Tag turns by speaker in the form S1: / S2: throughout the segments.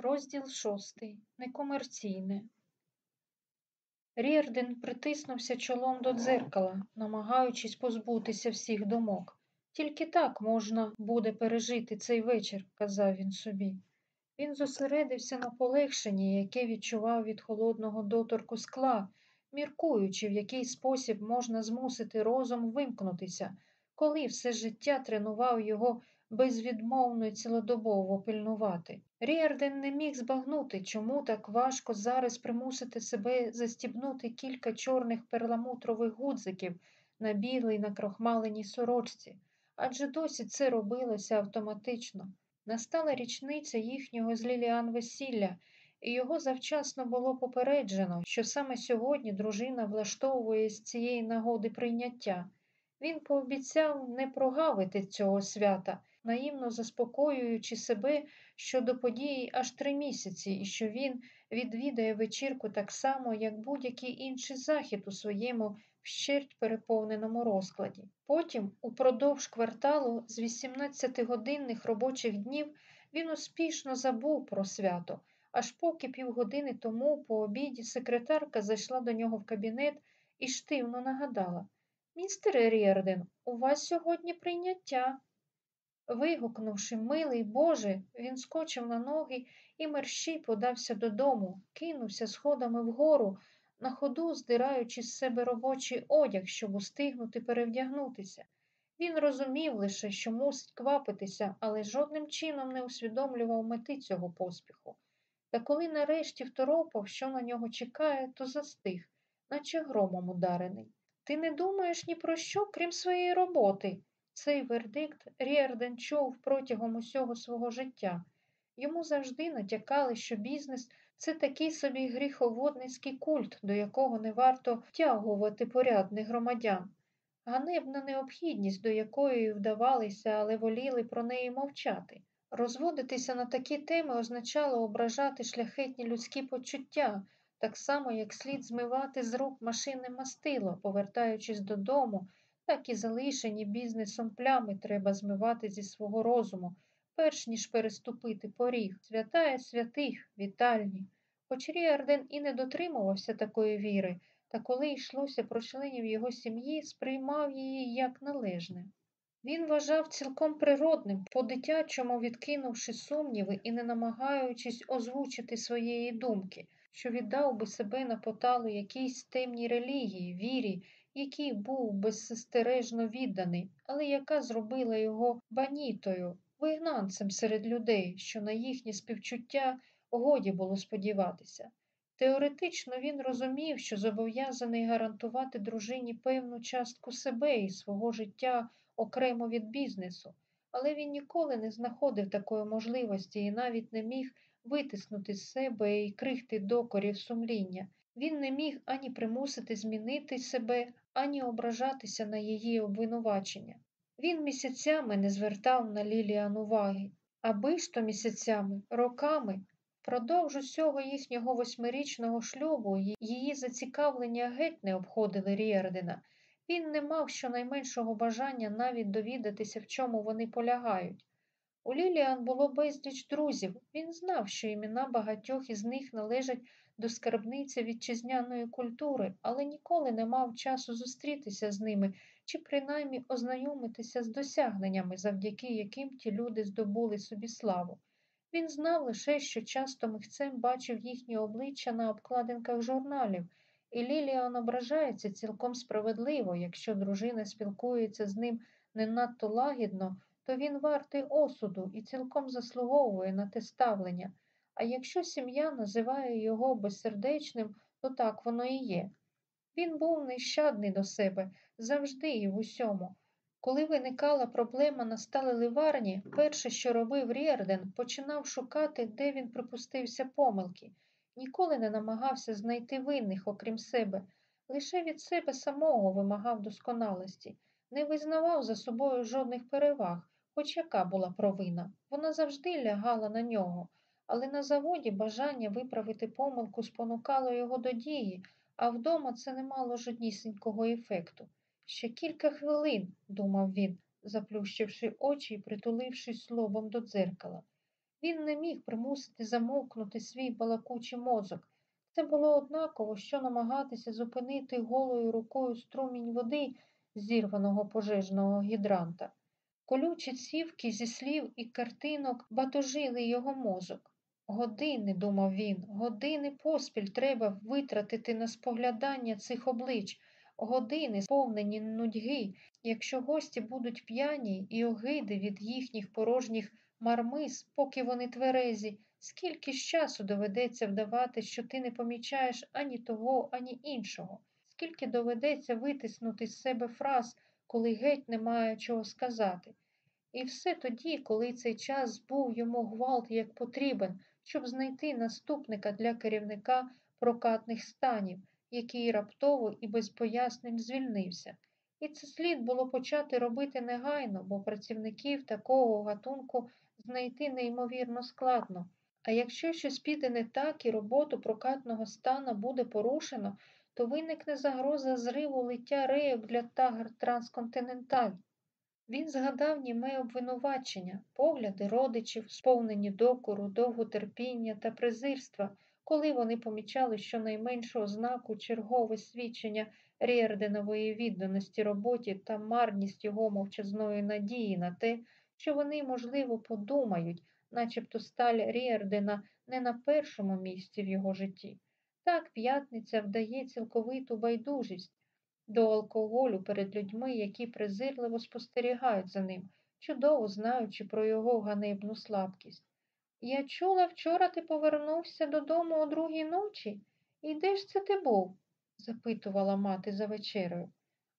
S1: Розділ шостий. Некомерційне. Рєрден притиснувся чолом до дзеркала, намагаючись позбутися всіх думок. Тільки так можна буде пережити цей вечір, казав він собі. Він зосередився на полегшенні, яке відчував від холодного доторку скла, міркуючи, в який спосіб можна змусити розум вимкнутися, коли все життя тренував його безвідмовно й цілодобово пильнувати. Ріарден не міг збагнути, чому так важко зараз примусити себе застібнути кілька чорних перламутрових гудзиків на білій накрохмаленій сорочці, адже досі це робилося автоматично. Настала річниця їхнього з Ліліан весілля, і його завчасно було попереджено, що саме сьогодні дружина влаштовує з цієї нагоди прийняття. Він пообіцяв не прогавити цього свята, наївно заспокоюючи себе щодо події аж три місяці, і що він відвідає вечірку так само, як будь-який інший захід у своєму вщерть переповненому розкладі. Потім, упродовж кварталу з 18-годинних робочих днів, він успішно забув про свято, аж поки півгодини тому по обіді секретарка зайшла до нього в кабінет і штивно нагадала Містере Ріарден, у вас сьогодні прийняття. Вигукнувши милий Боже, він скочив на ноги і мерщій подався додому, кинувся сходами вгору, на ходу здираючи з себе робочий одяг, щоб устигнути перевдягнутися. Він розумів лише, що мусить квапитися, але жодним чином не усвідомлював мети цього поспіху. Та коли нарешті второпав, що на нього чекає, то застиг, наче громом ударений. Ти не думаєш ні про що, крім своєї роботи. Цей вердикт Ріарден чув протягом усього свого життя. Йому завжди натякали, що бізнес це такий собі гріховодницький культ, до якого не варто втягувати порядних громадян, ганебна необхідність, до якої вдавалися, але воліли про неї мовчати. Розводитися на такі теми означало ображати шляхетні людські почуття, так само, як слід змивати з рук машинне мастило, повертаючись додому так і залишені бізнесом плями треба змивати зі свого розуму, перш ніж переступити поріг, святає святих, вітальні. Хоч Ріарден і не дотримувався такої віри, та коли йшлося про членів його сім'ї, сприймав її як належне. Він вважав цілком природним, по-дитячому відкинувши сумніви і не намагаючись озвучити своєї думки, що віддав би себе на поталу якійсь темній релігії, вірі, який був безстережно відданий, але яка зробила його банітою, вигнанцем серед людей, що на їхнє співчуття годі було сподіватися. Теоретично він розумів, що зобов'язаний гарантувати дружині певну частку себе і свого життя окремо від бізнесу, але він ніколи не знаходив такої можливості і навіть не міг витиснути з себе і крихти докорів сумління. Він не міг ані примусити змінити себе, ані ображатися на її обвинувачення. Він місяцями не звертав на Ліліан уваги, аби то місяцями, роками, продовж усього їхнього восьмирічного шлюбу її зацікавлення геть не обходили Ріардена. Він не мав щонайменшого бажання навіть довідатися, в чому вони полягають. У Ліліан було безліч друзів. Він знав, що імена багатьох із них належать до скарбниці вітчизняної культури, але ніколи не мав часу зустрітися з ними чи принаймні ознайомитися з досягненнями, завдяки яким ті люди здобули собі славу. Він знав лише, що часто михцем бачив їхні обличчя на обкладинках журналів, і Ліліан ображається цілком справедливо, якщо дружина спілкується з ним не надто лагідно, то він вартий осуду і цілком заслуговує на те ставлення. А якщо сім'я називає його безсердечним, то так воно і є. Він був нещадний до себе завжди і в усьому. Коли виникала проблема на сталеливарні, перше, що робив Рєрден, починав шукати, де він припустився помилки, ніколи не намагався знайти винних, окрім себе, лише від себе самого вимагав досконалості, не визнавав за собою жодних переваг, хоч яка була провина. Вона завжди лягала на нього але на заводі бажання виправити помилку спонукало його до дії, а вдома це не мало жоднісінького ефекту. Ще кілька хвилин, думав він, заплющивши очі і притулившись лобом до дзеркала. Він не міг примусити замовкнути свій балакучий мозок. Це було однаково, що намагатися зупинити голою рукою струмінь води зірваного пожежного гідранта. Колючі цівки зі слів і картинок батожили його мозок. Години, думав він, години поспіль треба витратити на споглядання цих облич, години, сповнені нудьги, якщо гості будуть п'яні і огиди від їхніх порожніх мармиз, поки вони тверезі, скільки ж часу доведеться вдавати, що ти не помічаєш ані того, ані іншого, скільки доведеться витиснути з себе фраз, коли геть немає чого сказати. І все тоді, коли цей час був йому гвалт як потрібен, щоб знайти наступника для керівника прокатних станів, який раптово і без пояснень звільнився. І це слід було почати робити негайно, бо працівників такого гатунку знайти неймовірно складно. А якщо щось піде не так і роботу прокатного стана буде порушено, то виникне загроза зриву лиття рейок для тагр Трансконтиненталь. Він згадав німе обвинувачення, погляди родичів, сповнені докору, довготерпіння та презирства, коли вони помічали щонайменшу ознаку чергове свідчення Рєрденової відданості роботі та марність його мовчазної надії на те, що вони, можливо, подумають, начебто сталь Рєрдена не на першому місці в його житті. Так п'ятниця вдає цілковиту байдужість до алкоголю перед людьми, які презирливо спостерігають за ним, чудово знаючи про його ганебну слабкість. Я чула, вчора ти повернувся додому о другій ночі. І де ж це ти був? запитувала мати за вечерею.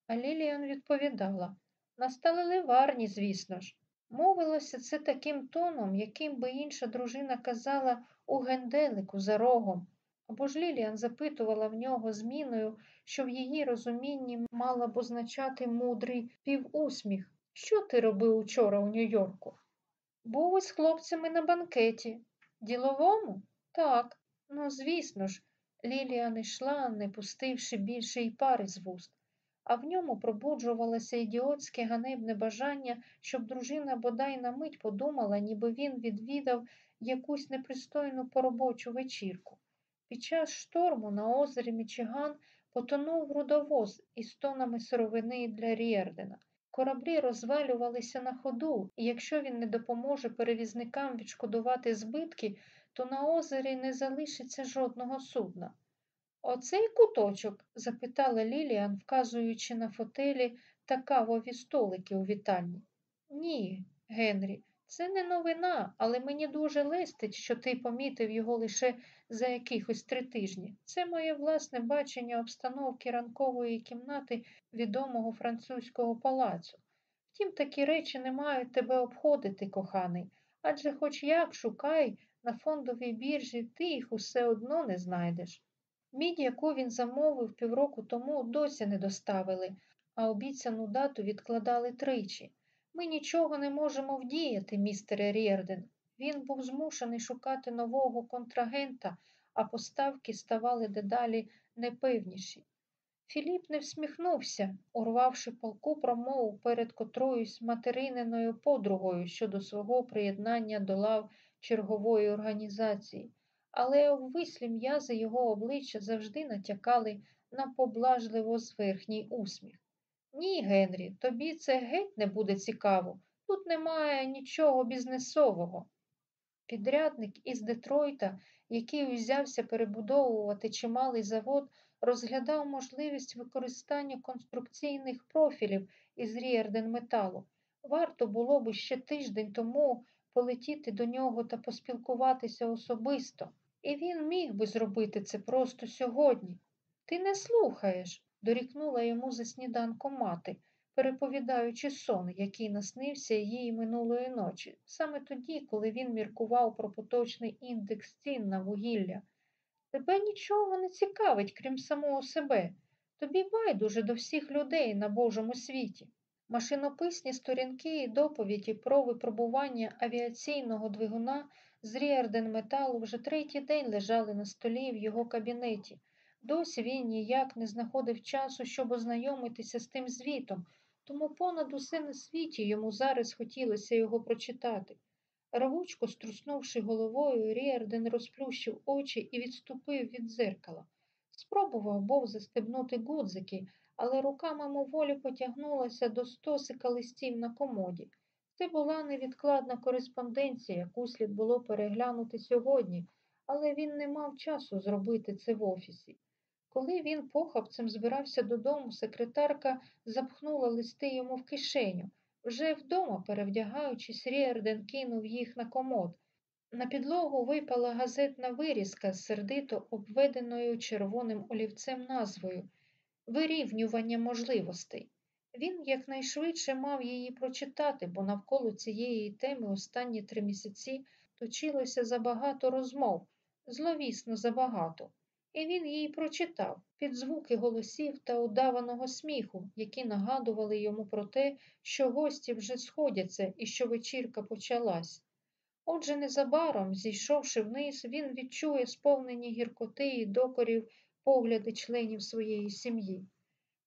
S1: А Ліліан відповідала на сталеливарні, звісно ж. Мовилося це таким тоном, яким би інша дружина казала у генделику за рогом. Або ж Ліліан запитувала в нього зміною, що в її розумінні мала б означати мудрий півусміх. Що ти робив учора у Нью-Йорку? Був із хлопцями на банкеті. Діловому? Так. Ну, звісно ж, Ліліан йшла, не пустивши більше й пари з вуст, а в ньому пробуджувалося ідіотське ганебне бажання, щоб дружина бодай на мить подумала, ніби він відвідав якусь непристойну поробочу вечірку. Під час шторму на озері Мічиган потонув рудовоз із тонами сировини для Рєрдена. Кораблі розвалювалися на ходу, і якщо він не допоможе перевізникам відшкодувати збитки, то на озері не залишиться жодного судна. Оцей куточок? запитала Ліліан, вказуючи на фотелі та кавові столики у вітальні. Ні, Генрі, це не новина, але мені дуже листить, що ти помітив його лише за якихось три тижні. Це моє власне бачення обстановки ранкової кімнати відомого французького палацу. Втім, такі речі не мають тебе обходити, коханий, адже хоч як шукай, на фондовій біржі ти їх усе одно не знайдеш. Мідь, яку він замовив півроку тому, досі не доставили, а обіцяну дату відкладали тричі. Ми нічого не можемо вдіяти, містере Рєрден. Він був змушений шукати нового контрагента, а поставки ставали дедалі непевніші. Філіп не всміхнувся, урвавши полку промову перед котроюсь материниною подругою щодо свого приєднання до лав чергової організації, але обвислі м'язи його обличчя завжди натякали на поблажливо зверхній усміх. Ні, Генрі, тобі це геть не буде цікаво. Тут немає нічого бізнесового. Підрядник із Детройта, який узявся перебудовувати чималий завод, розглядав можливість використання конструкційних профілів із Ріерден металу. Варто було б ще тиждень тому полетіти до нього та поспілкуватися особисто, і він міг би зробити це просто сьогодні. Ти не слухаєш, дорікнула йому за сніданком мати, переповідаючи сон, який наснився їй минулої ночі, саме тоді, коли він міркував про поточний індекс цін на вугілля. Тебе нічого не цікавить, крім самого себе. Тобі байдуже до всіх людей на Божому світі. Машинописні сторінки і доповіді про випробування авіаційного двигуна з Ріарден металу вже третій день лежали на столі в його кабінеті. Досі він ніяк не знаходив часу, щоб ознайомитися з тим звітом, тому понад усе на світі йому зараз хотілося його прочитати. Рвучко струснувши головою, Ріарден розплющив очі і відступив від дзеркала. Спробував був застебнути гудзики, але рука мимоволі потягнулася до стосика листів на комоді. Це була невідкладна кореспонденція, яку слід було переглянути сьогодні, але він не мав часу зробити це в офісі. Коли він похапцем збирався додому, секретарка запхнула листи йому в кишеню. Вже вдома, перевдягаючись, Ріарден кинув їх на комод. На підлогу випала газетна вирізка з сердито обведеною червоним олівцем назвою Вирівнювання можливостей. Він якнайшвидше мав її прочитати, бо навколо цієї теми останні три місяці точилося забагато розмов, зловісно забагато. І він її прочитав під звуки голосів та удаваного сміху, які нагадували йому про те, що гості вже сходяться і що вечірка почалась. Отже, незабаром, зійшовши вниз, він відчує сповнені гіркоти і докорів погляди членів своєї сім'ї.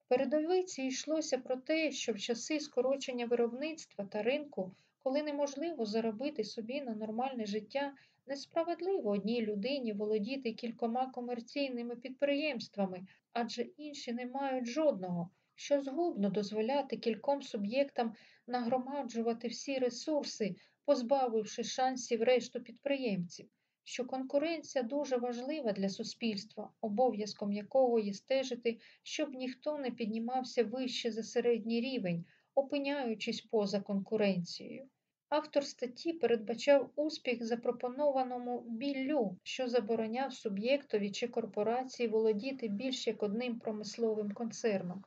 S1: В передовиці йшлося про те, що в часи скорочення виробництва та ринку, коли неможливо заробити собі на нормальне життя, несправедливо одній людині володіти кількома комерційними підприємствами, адже інші не мають жодного, що згубно дозволяти кільком суб'єктам нагромаджувати всі ресурси, позбавивши шансів решту підприємців, що конкуренція дуже важлива для суспільства, обов'язком якого є стежити, щоб ніхто не піднімався вище за середній рівень, опиняючись поза конкуренцією. Автор статті передбачав успіх запропонованому біллю, що забороняв суб'єктові чи корпорації володіти більш як одним промисловим концерном.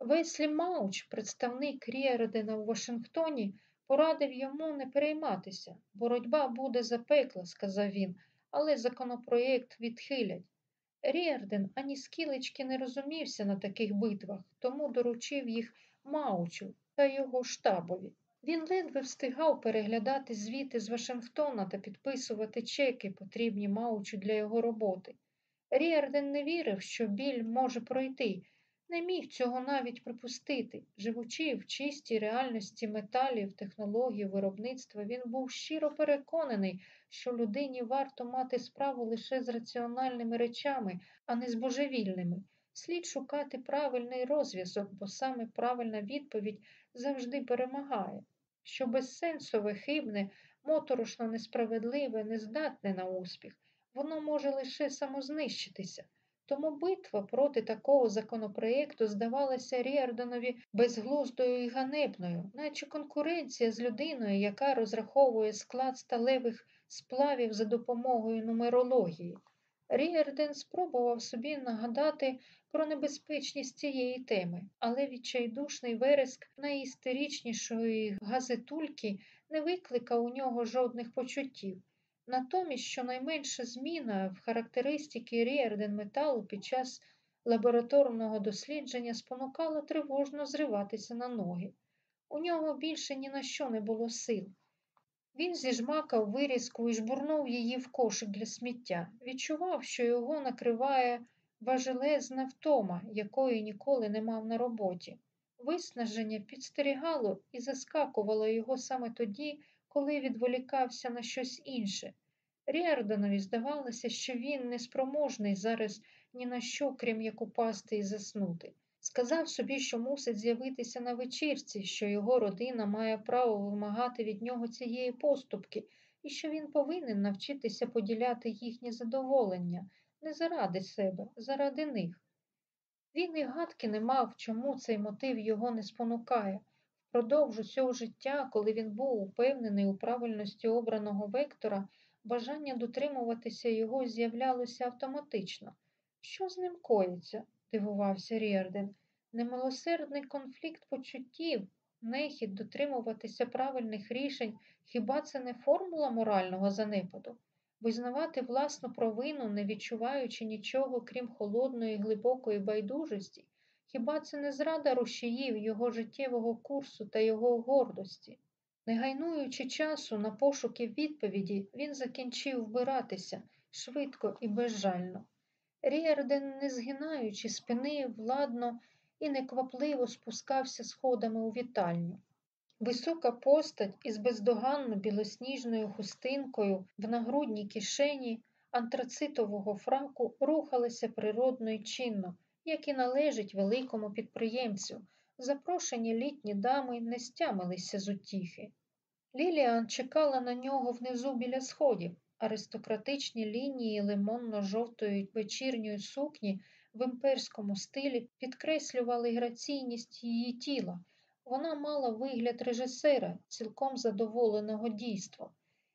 S1: Веслі Мауч, представник Ріардена у Вашингтоні, порадив йому не перейматися. Боротьба буде запекла, сказав він, але законопроєкт відхилять. Ріарден ані скілечки не розумівся на таких битвах, тому доручив їх Маучу та його штабові. Він ледве встигав переглядати звіти з Вашингтона та підписувати чеки, потрібні Маучу для його роботи. Ріарден не вірив, що біль може пройти, не міг цього навіть припустити. Живучи в чистій реальності металів, технологій, виробництва, він був щиро переконаний, що людині варто мати справу лише з раціональними речами, а не з божевільними. Слід шукати правильний розв'язок, бо саме правильна відповідь завжди перемагає. Що безсенсове, хибне, моторошно несправедливе, не здатне на успіх, воно може лише самознищитися. Тому битва проти такого законопроєкту здавалася Ріардонові безглуздою і ганебною, наче конкуренція з людиною, яка розраховує склад сталевих сплавів за допомогою нумерології. Ріарден спробував собі нагадати про небезпечність цієї теми, але відчайдушний вереск найістеричнішої газетульки не викликав у нього жодних почуттів. Натомість, щонайменша зміна в характеристиці Ріарден металу під час лабораторного дослідження спонукала тривожно зриватися на ноги. У нього більше ні на що не було сил. Він зіжмакав вирізку і жбурнув її в кошик для сміття. Відчував, що його накриває важелезна втома, якої ніколи не мав на роботі. Виснаження підстерігало і заскакувало його саме тоді, коли відволікався на щось інше. Ріардонові здавалося, що він неспроможний зараз ні на що, крім як упасти і заснути. Сказав собі, що мусить з'явитися на вечірці, що його родина має право вимагати від нього цієї поступки, і що він повинен навчитися поділяти їхнє задоволення не заради себе, заради них. Він і гадки не мав, чому цей мотив його не спонукає. Впродовж усього життя, коли він був упевнений у правильності обраного вектора, бажання дотримуватися його з'являлося автоматично. Що з ним коїться? дивувався Ріарден. Немилосердний конфлікт почуттів, нехіть дотримуватися правильних рішень, хіба це не формула морального занепаду? Визнавати власну провину, не відчуваючи нічого, крім холодної, глибокої байдужості, хіба це не зрада рушіїв його життєвого курсу та його гордості? Не гайнуючи часу на пошуки відповіді, він закінчив вбиратися швидко і безжально. Ріарден, не згинаючи спини, владно і неквапливо спускався сходами у вітальню. Висока постать із бездоганно білосніжною хустинкою в нагрудній кишені антрацитового фраку рухалася природно й чинно, як і належить великому підприємцю. Запрошені літні дами не стямилися з утіхи. Ліліан чекала на нього внизу біля сходів. Аристократичні лінії лимонно-жовтої вечірньої сукні в імперському стилі підкреслювали граційність її тіла. Вона мала вигляд режисера, цілком задоволеного дійством.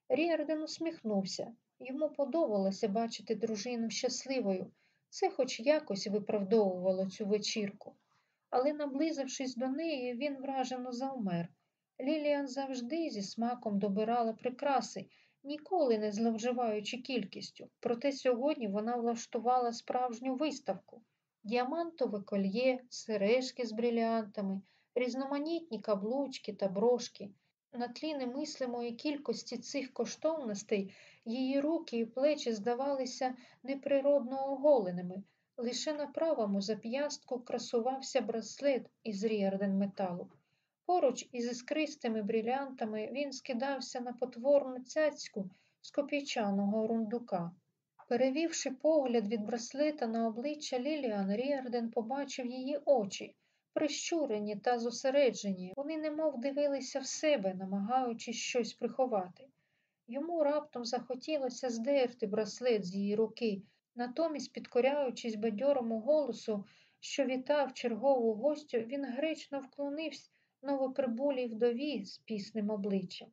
S1: Ріарден усміхнувся. Йому подобалося бачити дружину щасливою. Це хоч якось виправдовувало цю вечірку. Але, наблизившись до неї, він вражено завмер. Ліліан завжди зі смаком добирала прикраси, ніколи не зловживаючи кількістю. Проте сьогодні вона влаштувала справжню виставку діамантове кольє, сережки з бриліантами, різноманітні каблучки та брошки. На тлі немислимої кількості цих коштовностей її руки і плечі здавалися неприродно оголеними. Лише на правому зап'ястку красувався браслет із ріарден металу. Поруч із іскристими брилянтами він скидався на потворну цяцьку з копійчаного рундука. Перевівши погляд від браслета на обличчя Ліліан, Ріарден побачив її очі, прищурені та зосереджені. Вони немов дивилися в себе, намагаючись щось приховати. Йому раптом захотілося здерти браслет з її руки, натомість, підкоряючись бадьорому голосу, що вітав чергову гостю, він гречно вклонився новоприбулій вдові з пісним обличчям.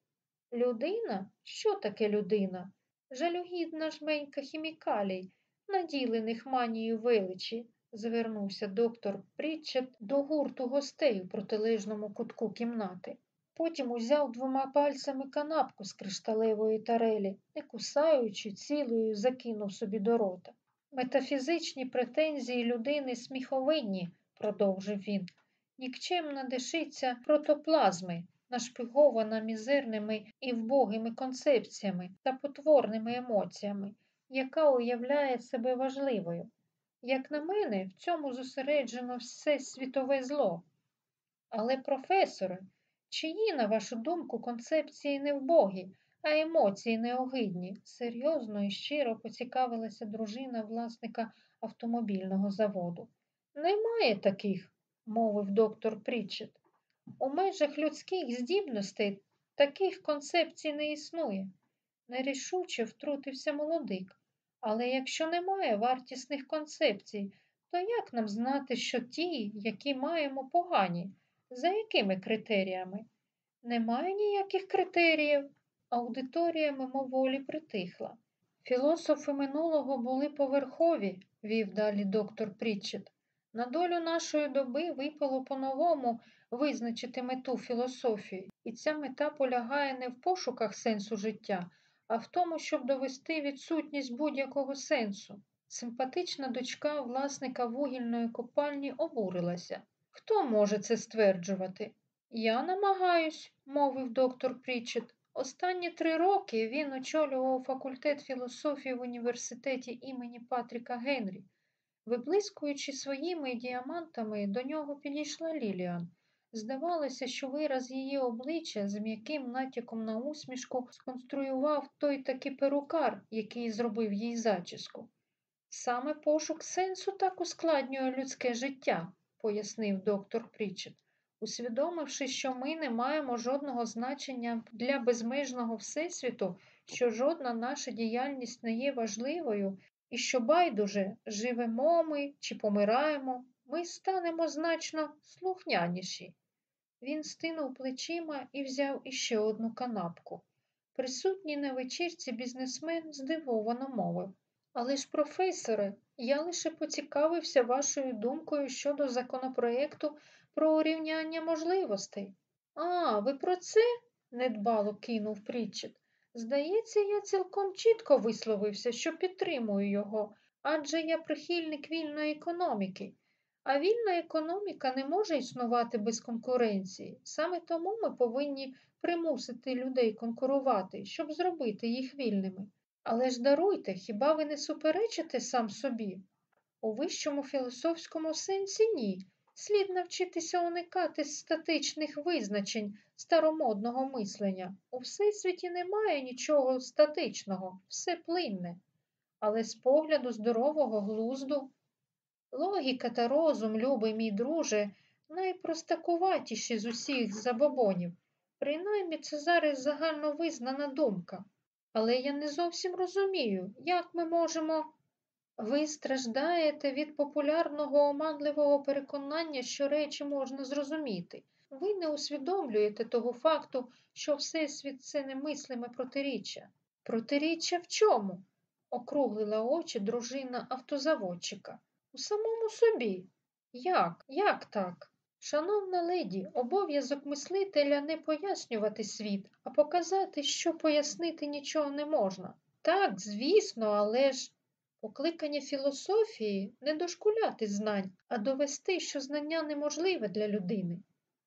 S1: Людина? Що таке людина? Жалюгідна жменька хімікалій, наділених манією величі, звернувся доктор Прітчет до гурту гостей у протилежному кутку кімнати. Потім узяв двома пальцями канапку з кришталевої тарелі, не кусаючи, цілою закинув собі до рота. Метафізичні претензії людини сміховинні, продовжив він. Нікчемна дешиця протоплазми, нашпигована мізерними і вбогими концепціями та потворними емоціями, яка уявляє себе важливою. Як на мене, в цьому зосереджено все світове зло. Але, професоре, чиї, на вашу думку, концепції не вбогі, а емоції неогидні? Серйозно і щиро поцікавилася дружина власника автомобільного заводу. Немає таких, мовив доктор Прітчет. У межах людських здібностей таких концепцій не існує. Нерішуче втрутився молодик. Але якщо немає вартісних концепцій, то як нам знати, що ті, які маємо, погані? За якими критеріями? Немає ніяких критеріїв. Аудиторія мимоволі притихла. Філософи минулого були поверхові, вів далі доктор Прітчет. На долю нашої доби випало по-новому визначити мету філософії, і ця мета полягає не в пошуках сенсу життя, а в тому, щоб довести відсутність будь-якого сенсу. Симпатична дочка власника вугільної копальні обурилася. Хто може це стверджувати? Я намагаюсь, мовив доктор Прічет. Останні три роки він очолював факультет філософії в університеті імені Патріка Генрі. Виблискуючи своїми діамантами, до нього підійшла Ліліан. Здавалося, що вираз її обличчя з м'яким натяком на усмішку сконструював той таки перукар, який зробив їй зачіску. Саме пошук сенсу так ускладнює людське життя, пояснив доктор Прічет. Усвідомивши, що ми не маємо жодного значення для безмежного всесвіту, що жодна наша діяльність не є важливою, і що байдуже живемо ми чи помираємо, ми станемо значно слухняніші. Він стинув плечима і взяв іще одну канапку. Присутній на вечірці бізнесмен здивовано мовив. Але ж, професоре, я лише поцікавився вашою думкою щодо законопроєкту про урівняння можливостей. А, ви про це? недбало кинув Прітчет. Здається, я цілком чітко висловився, що підтримую його, адже я прихильник вільної економіки. А вільна економіка не може існувати без конкуренції. Саме тому ми повинні примусити людей конкурувати, щоб зробити їх вільними. Але ж даруйте, хіба ви не суперечите сам собі? У вищому філософському сенсі ні. Слід навчитися уникати статичних визначень старомодного мислення. У всесвіті немає нічого статичного, все плинне. Але з погляду здорового глузду, логіка та розум, любий мій друже, найпростакуватіші з усіх забобонів. Принаймні це зараз загальновизнана думка. Але я не зовсім розумію, як ми можемо. Ви страждаєте від популярного оманливого переконання, що речі можна зрозуміти. Ви не усвідомлюєте того факту, що Всесвіт це немислиме протиріччя. Протиріччя в чому? округлила очі дружина автозаводчика. У самому собі. Як? Як так? Шановна леді, обов'язок мислителя не пояснювати світ, а показати, що пояснити нічого не можна. Так, звісно, але ж покликання філософії не дошкуляти знань, а довести, що знання неможливе для людини.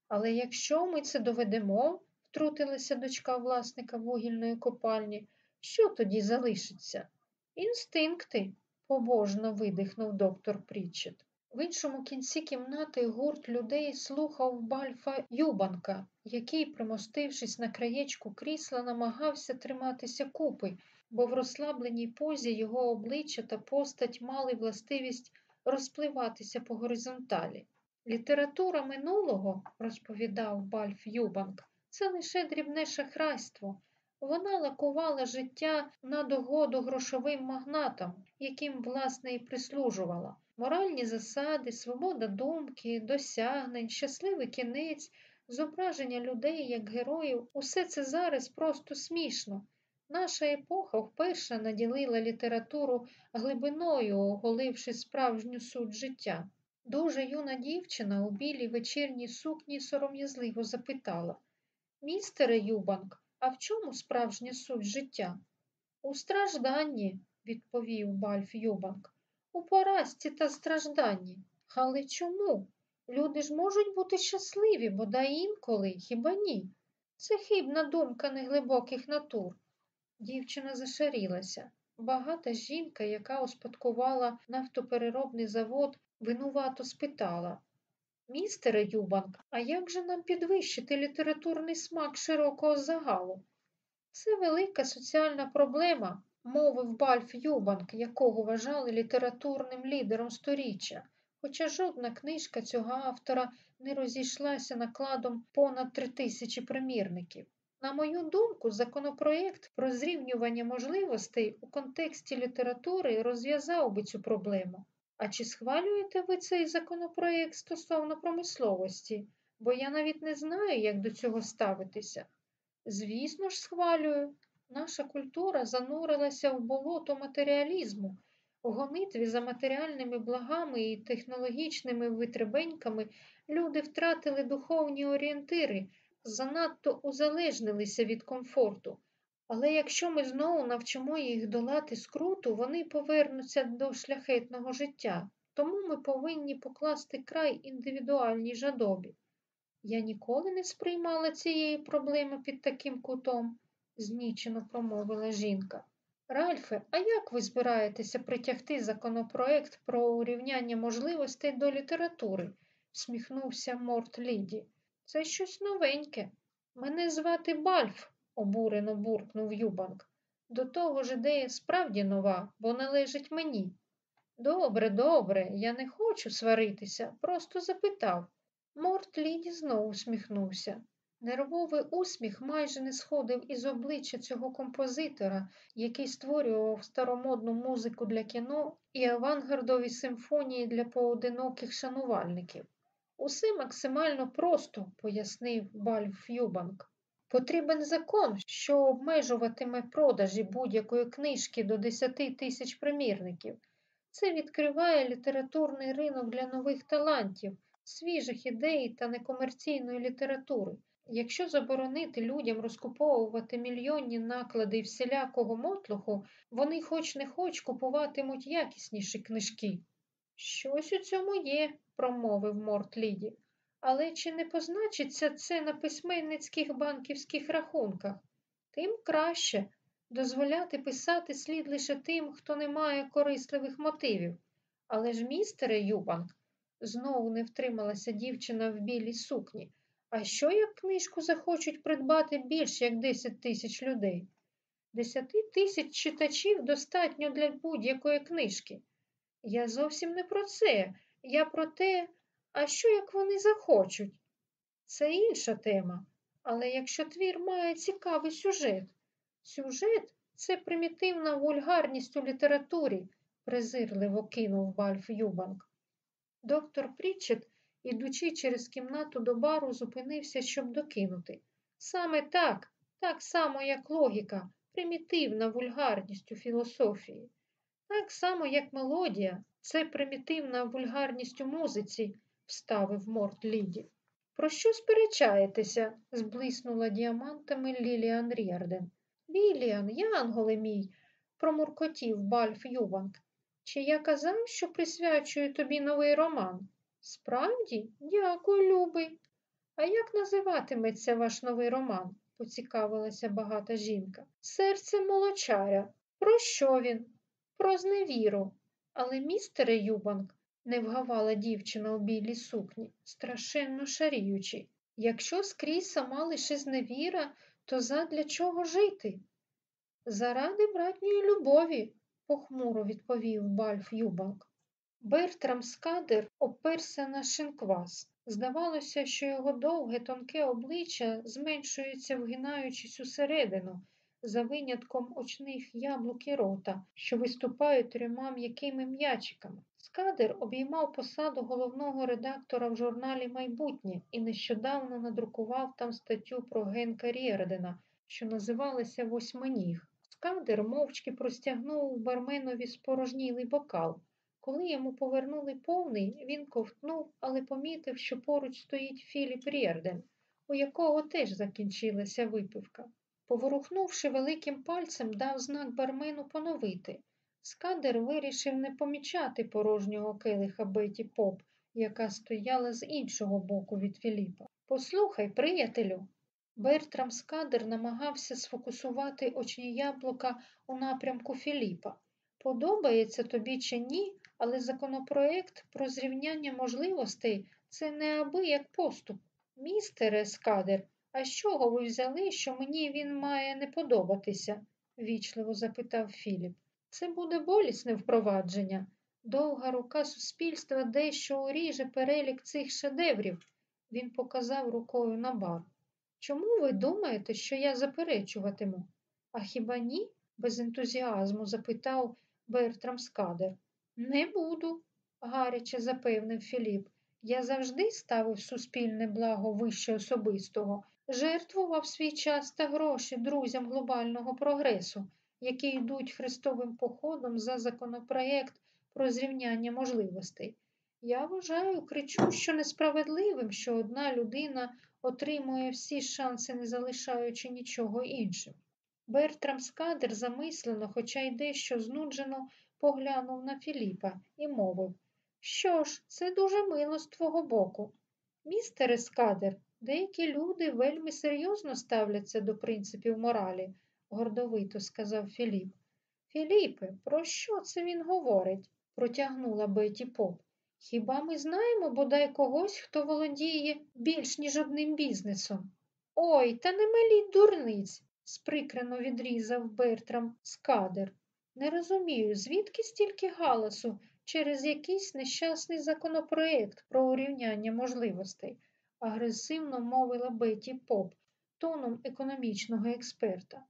S1: Але якщо ми це доведемо, втрутилася дочка власника вугільної копальні, що тоді залишиться? Інстинкти, побожно видихнув доктор Прітчет. В іншому кінці кімнати гурт людей слухав бальфа Юбанка, який, примостившись на краєчку крісла, намагався триматися купи, бо в розслабленій позі його обличчя та постать мали властивість розпливатися по горизонталі. Література минулого, розповідав Бальф Юбанк, це лише дрібне шахрайство. Вона лакувала життя на догоду грошовим магнатам, яким власне і прислужувала. Моральні засади, свобода думки, досягнень, щасливий кінець, зображення людей як героїв усе це зараз просто смішно. Наша епоха вперше наділила літературу глибиною, оголивши справжню суть життя. Дуже юна дівчина у білій вечірній сукні сором'язливо запитала Містере Юбанк, а в чому справжня суть життя? У стражданні, відповів Бальф Юбанк. У поразці та стражданні. Але чому? Люди ж можуть бути щасливі, бодай інколи, хіба ні? Це хибна думка неглибоких натур. Дівчина зашарілася. Багата жінка, яка успадкувала нафтопереробний завод, винувато спитала Містере Юбанк, а як же нам підвищити літературний смак широкого загалу? Це велика соціальна проблема, мовив Бальф Юбанк, якого вважали літературним лідером сторіччя, хоча жодна книжка цього автора не розійшлася накладом понад три тисячі примірників. На мою думку, законопроєкт про зрівнювання можливостей у контексті літератури розв'язав би цю проблему. А чи схвалюєте ви цей законопроєкт стосовно промисловості? Бо я навіть не знаю, як до цього ставитися. Звісно ж, схвалюю. Наша культура занурилася в болото матеріалізму. У гонитві за матеріальними благами і технологічними витребеньками люди втратили духовні орієнтири, занадто узалежнилися від комфорту. Але якщо ми знову навчимо їх долати скруту, вони повернуться до шляхетного життя. Тому ми повинні покласти край індивідуальній жадобі. Я ніколи не сприймала цієї проблеми під таким кутом, знічено промовила жінка. Ральфе, а як ви збираєтеся притягти законопроект про урівняння можливостей до літератури? всміхнувся Морт Ліді. Це щось новеньке. Мене звати Бальф, обурено буркнув Юбанк. До того ж ідея справді нова, бо належить мені. Добре, добре, я не хочу сваритися, просто запитав. Морт Ліді знову усміхнувся. Нервовий усміх майже не сходив із обличчя цього композитора, який створював старомодну музику для кіно і авангардові симфонії для поодиноких шанувальників. Усе максимально просто, пояснив Бальф Юбанк. Потрібен закон, що обмежуватиме продажі будь-якої книжки до 10 тисяч примірників. Це відкриває літературний ринок для нових талантів, свіжих ідей та некомерційної літератури. Якщо заборонити людям розкуповувати мільйонні наклади всілякого мотлуху, вони хоч не хоч купуватимуть якісніші книжки. Щось у цьому є, промовив Морт Ліді. Але чи не позначиться це на письменницьких банківських рахунках? Тим краще дозволяти писати слід лише тим, хто не має корисливих мотивів. Але ж, містере Юбанк, Знову не втрималася дівчина в білій сукні. А що як книжку захочуть придбати більш як 10 тисяч людей? Десяти тисяч читачів достатньо для будь-якої книжки. Я зовсім не про це. Я про те, а що як вони захочуть? Це інша тема. Але якщо твір має цікавий сюжет, сюжет це примітивна вульгарність у літературі, презирливо кинув Бальф Юбанк. Доктор Прітчет, ідучи через кімнату до бару, зупинився, щоб докинути. Саме так, так само, як логіка, примітивна вульгарність у філософії. Так само, як мелодія, це примітивна вульгарність у музиці, вставив морт Ліді. Про що сперечаєтеся? зблиснула діамантами Ліліан Рєрден. Ліліан, янголе мій, промуркотів Бальф Юбанк. Чи я казав, що присвячую тобі новий роман? Справді, дякую, любий. А як називатиметься ваш новий роман? поцікавилася багата жінка. Серце молочаря. Про що він? Про зневіру. Але, містере Юбанк, не вгавала дівчина у білій сукні, страшенно шаріючи. Якщо скрізь сама лише зневіра, то задля чого жити? Заради братньої любові, похмуро відповів Бальф Юбанк. Бертрам Скадер оперся на шинквас. Здавалося, що його довге тонке обличчя зменшується, вгинаючись усередину, за винятком очних яблук і рота, що виступають трьома м'якими м'ячиками. Скадер обіймав посаду головного редактора в журналі Майбутнє і нещодавно надрукував там статтю про Генка Рєрдена, що називалася Восьминіг. Скадер мовчки простягнув барменові спорожнілий бокал. Коли йому повернули повний, він ковтнув, але помітив, що поруч стоїть Філіп Рєрден, у якого теж закінчилася випивка. Поворухнувши великим пальцем, дав знак бармену поновити. Скадер вирішив не помічати порожнього келиха Беті Поп, яка стояла з іншого боку від Філіпа. Послухай, приятелю. Бертрам Скадер намагався сфокусувати очні яблука у напрямку Філіпа. Подобається тобі чи ні, але законопроект про зрівняння можливостей це неабияк поступ. Містере Скадер, а з чого ви взяли, що мені він має не подобатися? вічливо запитав Філіп. Це буде болісне впровадження. Довга рука суспільства дещо уріже перелік цих шедеврів. Він показав рукою на бар. Чому ви думаєте, що я заперечуватиму? А хіба ні? без ентузіазму запитав Бертрам Скадер. Не буду, гаряче запевнив Філіп. Я завжди ставив суспільне благо вище особистого, жертвував свій час та гроші друзям глобального прогресу, які йдуть хрестовим походом за законопроєкт про зрівняння можливостей. Я вважаю кричущо несправедливим, що одна людина отримує всі шанси, не залишаючи нічого іншим. Бертрам Скадер замислено, хоча й дещо знуджено, поглянув на Філіпа і мовив Що ж, це дуже мило з твого боку. Містере Скадер, деякі люди вельми серйозно ставляться до принципів моралі, гордовито сказав Філіп. Філіпе, про що це він говорить? протягнула Беті Поп. Хіба ми знаємо бодай когось, хто володіє більш ніж одним бізнесом? Ой, та не маліть дурниць, сприкрено відрізав Бертрам Скадер. Не розумію, звідки стільки галасу через якийсь нещасний законопроєкт про урівняння можливостей, агресивно мовила Беті Поп, тоном економічного експерта.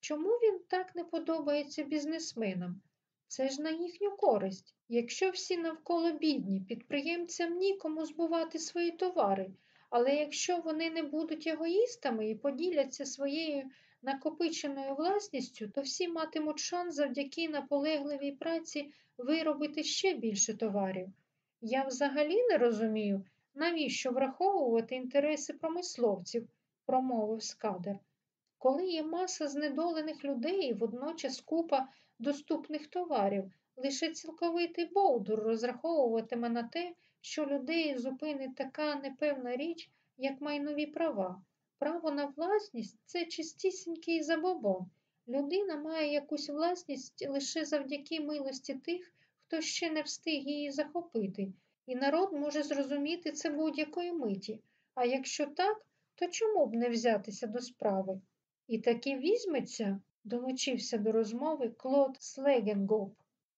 S1: Чому він так не подобається бізнесменам? Це ж на їхню користь. Якщо всі навколо бідні, підприємцям нікому збувати свої товари, але якщо вони не будуть егоїстами і поділяться своєю накопиченою власністю, то всі матимуть шанс завдяки наполегливій праці виробити ще більше товарів. Я взагалі не розумію, навіщо враховувати інтереси промисловців, промовив Скадер. Коли є маса знедолених людей, водночас купа доступних товарів, лише цілковитий Болдур розраховуватиме на те, що людей зупинить така непевна річ, як майнові права. Право на власність це чистісінький забобон. Людина має якусь власність лише завдяки милості тих, хто ще не встиг її захопити, і народ може зрозуміти це будь-якої миті. А якщо так, то чому б не взятися до справи? І таки візьметься, долучився до розмови Клод Слегенгоп.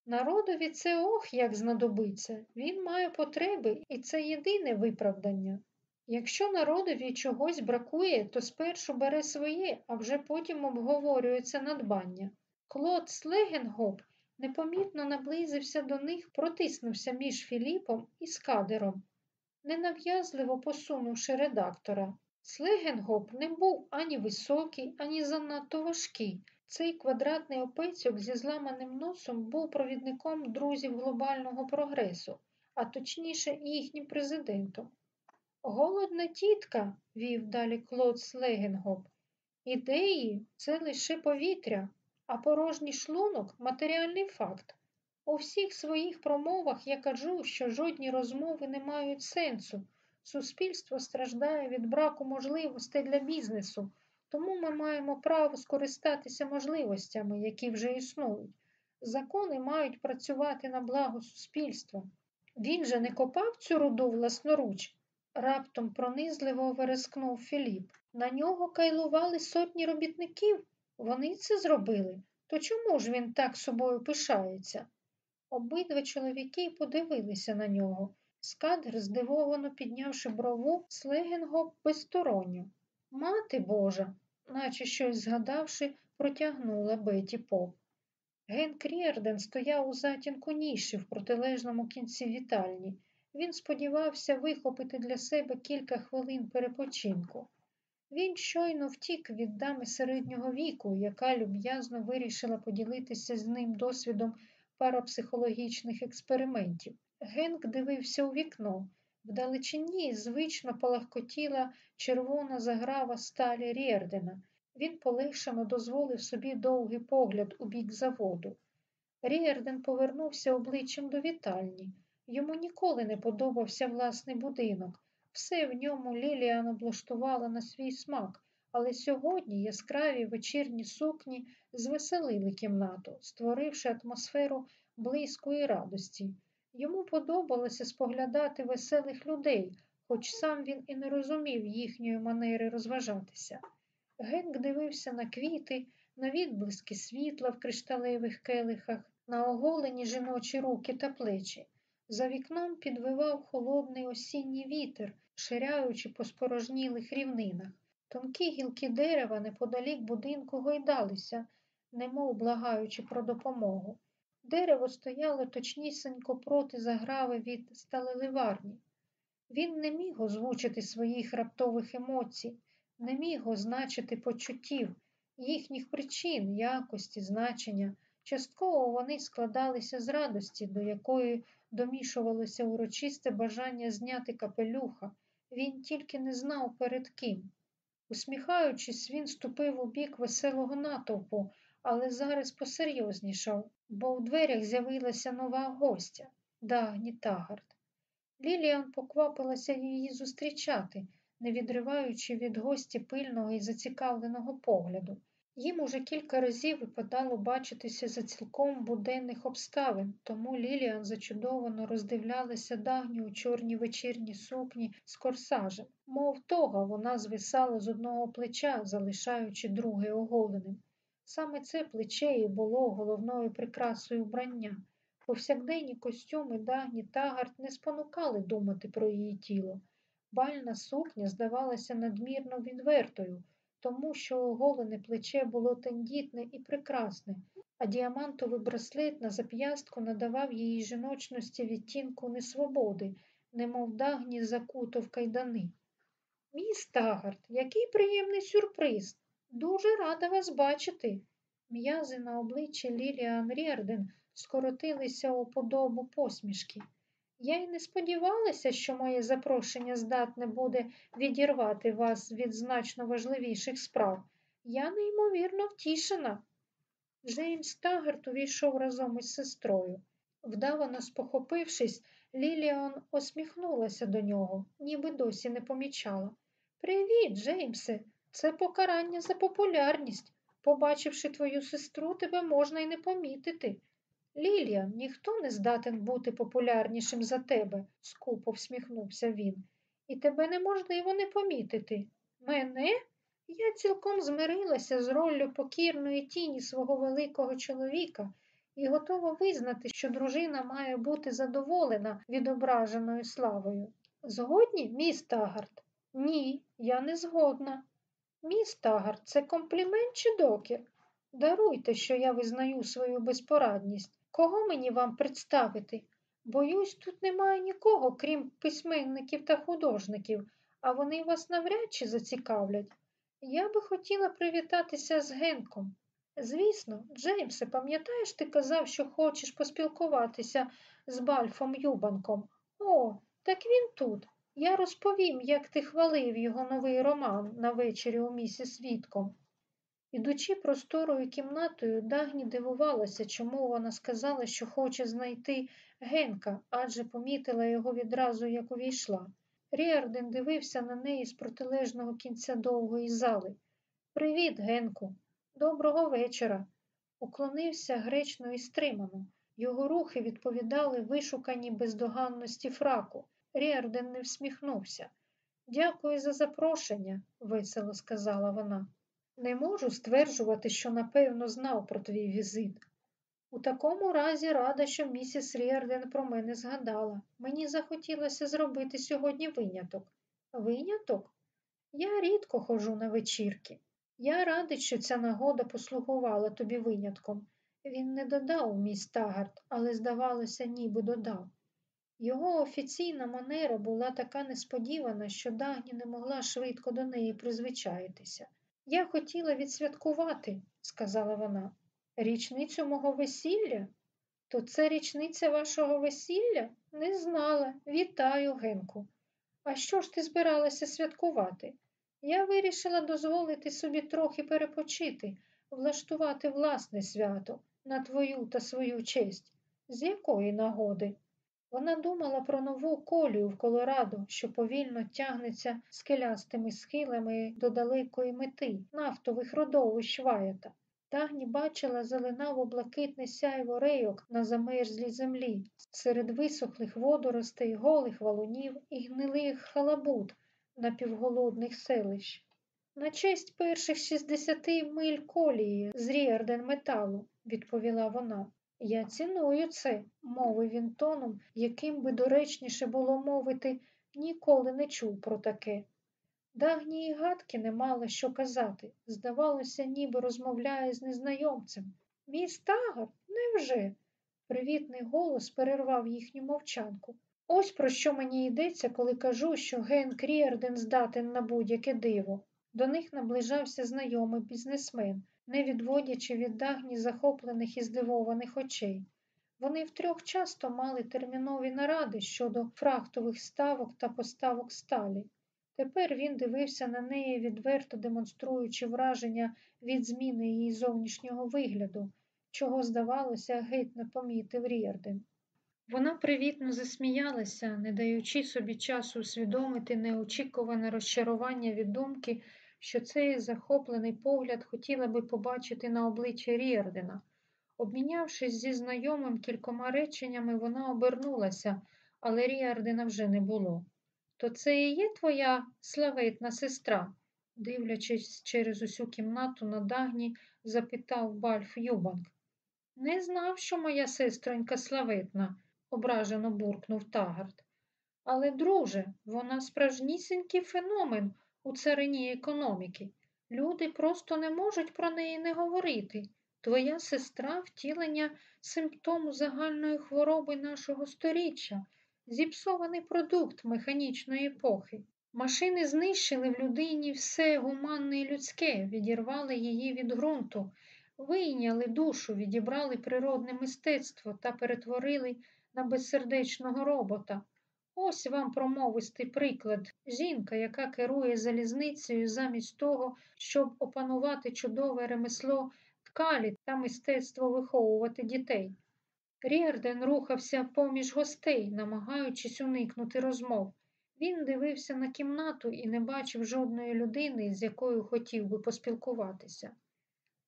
S1: Народові це ох, як знадобиться. Він має потреби, і це єдине виправдання. Якщо народові чогось бракує, то спершу бере своє, а вже потім обговорює це надбання. Клод Слегенгоп непомітно наблизився до них, протиснувся між Філіпом і Скадером, ненав'язливо посунувши редактора. Слегенгоп не був ані високий, ані занадто важкий. Цей квадратний опецьок зі зламаним носом був провідником друзів глобального прогресу, а точніше їхнім президентом. Голодна тітка, вів далі Клод Слегенгоп, ідеї це лише повітря, а порожній шлунок матеріальний факт. У всіх своїх промовах я кажу, що жодні розмови не мають сенсу. Суспільство страждає від браку можливостей для бізнесу, тому ми маємо право скористатися можливостями, які вже існують. Закони мають працювати на благо суспільства. Він же не копав цю руду власноруч, раптом пронизливо верескнув Філіп. На нього кайлували сотні робітників. Вони це зробили. То чому ж він так собою пишається? Обидва чоловіки подивилися на нього. Скадер, здивовано піднявши брову, Слегенго безсторонньо. Мати Божа, наче щось згадавши, протягнула Беті Поп. Ген Кріарден стояв у затінку ніші в протилежному кінці вітальні. Він сподівався вихопити для себе кілька хвилин перепочинку. Він щойно втік від дами середнього віку, яка люб'язно вирішила поділитися з ним досвідом парапсихологічних експериментів. Генк дивився у вікно. Вдалечині звично полагкотіла червона заграва сталі Рєрдена. Він полегшено дозволив собі довгий погляд у бік заводу. Рєрден повернувся обличчям до вітальні. Йому ніколи не подобався власний будинок. Все в ньому Ліліан облаштувала на свій смак, але сьогодні яскраві вечірні сукні звеселили кімнату, створивши атмосферу близької радості. Йому подобалося споглядати веселих людей, хоч сам він і не розумів їхньої манери розважатися. Генк дивився на квіти, на відблиски світла в кришталевих келихах, на оголені жіночі руки та плечі. За вікном підвивав холодний осінній вітер, ширяючи по спорожнілих рівнинах. Тонкі гілки дерева неподалік будинку гойдалися, немов благаючи про допомогу. Дерево стояло точнісінько проти заграви від сталеливарні. Він не міг озвучити своїх раптових емоцій, не міг означити почуттів, їхніх причин, якості, значення. Частково вони складалися з радості, до якої домішувалося урочисте бажання зняти капелюха. Він тільки не знав перед ким. Усміхаючись, він ступив у бік веселого натовпу, але зараз посерйознішав, бо в дверях з'явилася нова гостя Дагні Тагард. Ліліан поквапилася її зустрічати, не відриваючи від гості пильного і зацікавленого погляду. Їм уже кілька разів випадало бачитися за цілком буденних обставин, тому Ліліан зачудовано роздивлялася дагню у чорній вечірній сукні з корсажем. Мов того, вона звисала з одного плеча, залишаючи друге оголеним. Саме це плече і було головною прикрасою вбрання. Повсякденні костюми Дагні Тагард не спонукали думати про її тіло. Бальна сукня здавалася надмірно відвертою, тому що оголене плече було тендітне і прекрасне, а діамантовий браслет на зап'ястку надавав її жіночності відтінку несвободи, немов дагні закуто в кайдани. Міс Тагард, який приємний сюрприз! Дуже рада вас бачити. М'язи на обличчі Ліліан Рєрден скоротилися у подобу посмішки. Я й не сподівалася, що моє запрошення здатне буде відірвати вас від значно важливіших справ. Я неймовірно втішена. Джеймс Тагарт увійшов разом із сестрою. Вдавано спохопившись, Ліліан усміхнулася до нього, ніби досі не помічала. Привіт, Джеймсе, це покарання за популярність. Побачивши твою сестру, тебе можна й не помітити. Лілія, ніхто не здатен бути популярнішим за тебе, скупо всміхнувся він. І тебе неможливо не помітити. Мене? Я цілком змирилася з роллю покірної тіні свого великого чоловіка і готова визнати, що дружина має бути задоволена відображеною славою. Згодні, міс Тагард? Ні, я не згодна. Міс Тагард, це комплімент чи докір? Даруйте, що я визнаю свою безпорадність. Кого мені вам представити? Боюсь, тут немає нікого, крім письменників та художників, а вони вас навряд чи зацікавлять. Я би хотіла привітатися з Генком. Звісно, Джеймсе, пам'ятаєш, ти казав, що хочеш поспілкуватися з Бальфом Юбанком? О, так він тут. Я розповім, як ти хвалив його новий роман на вечері у місіс Вітком. Ідучи просторою кімнатою, Дагні дивувалася, чому вона сказала, що хоче знайти Генка, адже помітила його відразу, як увійшла. Ріарден дивився на неї з протилежного кінця довгої зали. Привіт, Генку, доброго вечора. Уклонився гречно і стримано. Його рухи відповідали вишуканій бездоганності фраку. Ріарден не всміхнувся. Дякую за запрошення, весело сказала вона. Не можу стверджувати, що напевно знав про твій візит. У такому разі рада, що місіс Ріарден про мене згадала. Мені захотілося зробити сьогодні виняток. Виняток? Я рідко ходжу на вечірки. Я радий, що ця нагода послугувала тобі винятком. Він не додав міс Тагард, але, здавалося, ніби додав. Його офіційна манера була така несподівана, що Дагні не могла швидко до неї призвичаїтися. Я хотіла відсвяткувати, сказала вона. Річницю мого весілля? То це річниця вашого весілля? Не знала. Вітаю, Генку. А що ж ти збиралася святкувати? Я вирішила дозволити собі трохи перепочити, влаштувати власне свято на твою та свою честь. З якої нагоди? Вона думала про нову колію в Колорадо, що повільно тягнеться скелястими схилами до далекої мети нафтових родовищ Ваята. Тагні бачила зеленаво блакитне сяйво рейок на замерзлій землі, серед висохлих водоростей, голих валунів і гнилих халабут напівголодних селищ. На честь перших 60 миль колії з Ріарден металу, відповіла вона. Я ціную це, мовив він тоном, яким би доречніше було мовити, ніколи не чув про таке. Дагні і гадки не мала що казати. Здавалося, ніби розмовляє з незнайомцем. Міс Таггарт? Невже? Привітний голос перервав їхню мовчанку. Ось про що мені йдеться, коли кажу, що Ген Кріарден здатен на будь-яке диво. До них наближався знайомий бізнесмен, не відводячи від дагні захоплених і здивованих очей. Вони втрьох часто мали термінові наради щодо фрахтових ставок та поставок сталі. Тепер він дивився на неї, відверто демонструючи враження від зміни її зовнішнього вигляду, чого, здавалося, геть не помітив Ріарден. Вона привітно засміялася, не даючи собі часу усвідомити неочікуване розчарування від думки, що цей захоплений погляд хотіла би побачити на обличчі Ріардена. Обмінявшись зі знайомим кількома реченнями, вона обернулася, але Ріардена вже не було. То це і є твоя славетна сестра? дивлячись через усю кімнату на дагні, запитав Бальф Юбанк. Не знав, що моя сестронька славетна, ображено буркнув Тагард. Але, друже, вона справжнісінький феномен у царині економіки. Люди просто не можуть про неї не говорити. Твоя сестра втілення симптому загальної хвороби нашого сторіччя, зіпсований продукт механічної епохи. Машини знищили в людині все гуманне і людське, відірвали її від ґрунту, вийняли душу, відібрали природне мистецтво та перетворили на безсердечного робота. Ось вам промовистий приклад. Жінка, яка керує залізницею замість того, щоб опанувати чудове ремесло ткалі та мистецтво виховувати дітей. Ріарден рухався поміж гостей, намагаючись уникнути розмов. Він дивився на кімнату і не бачив жодної людини, з якою хотів би поспілкуватися.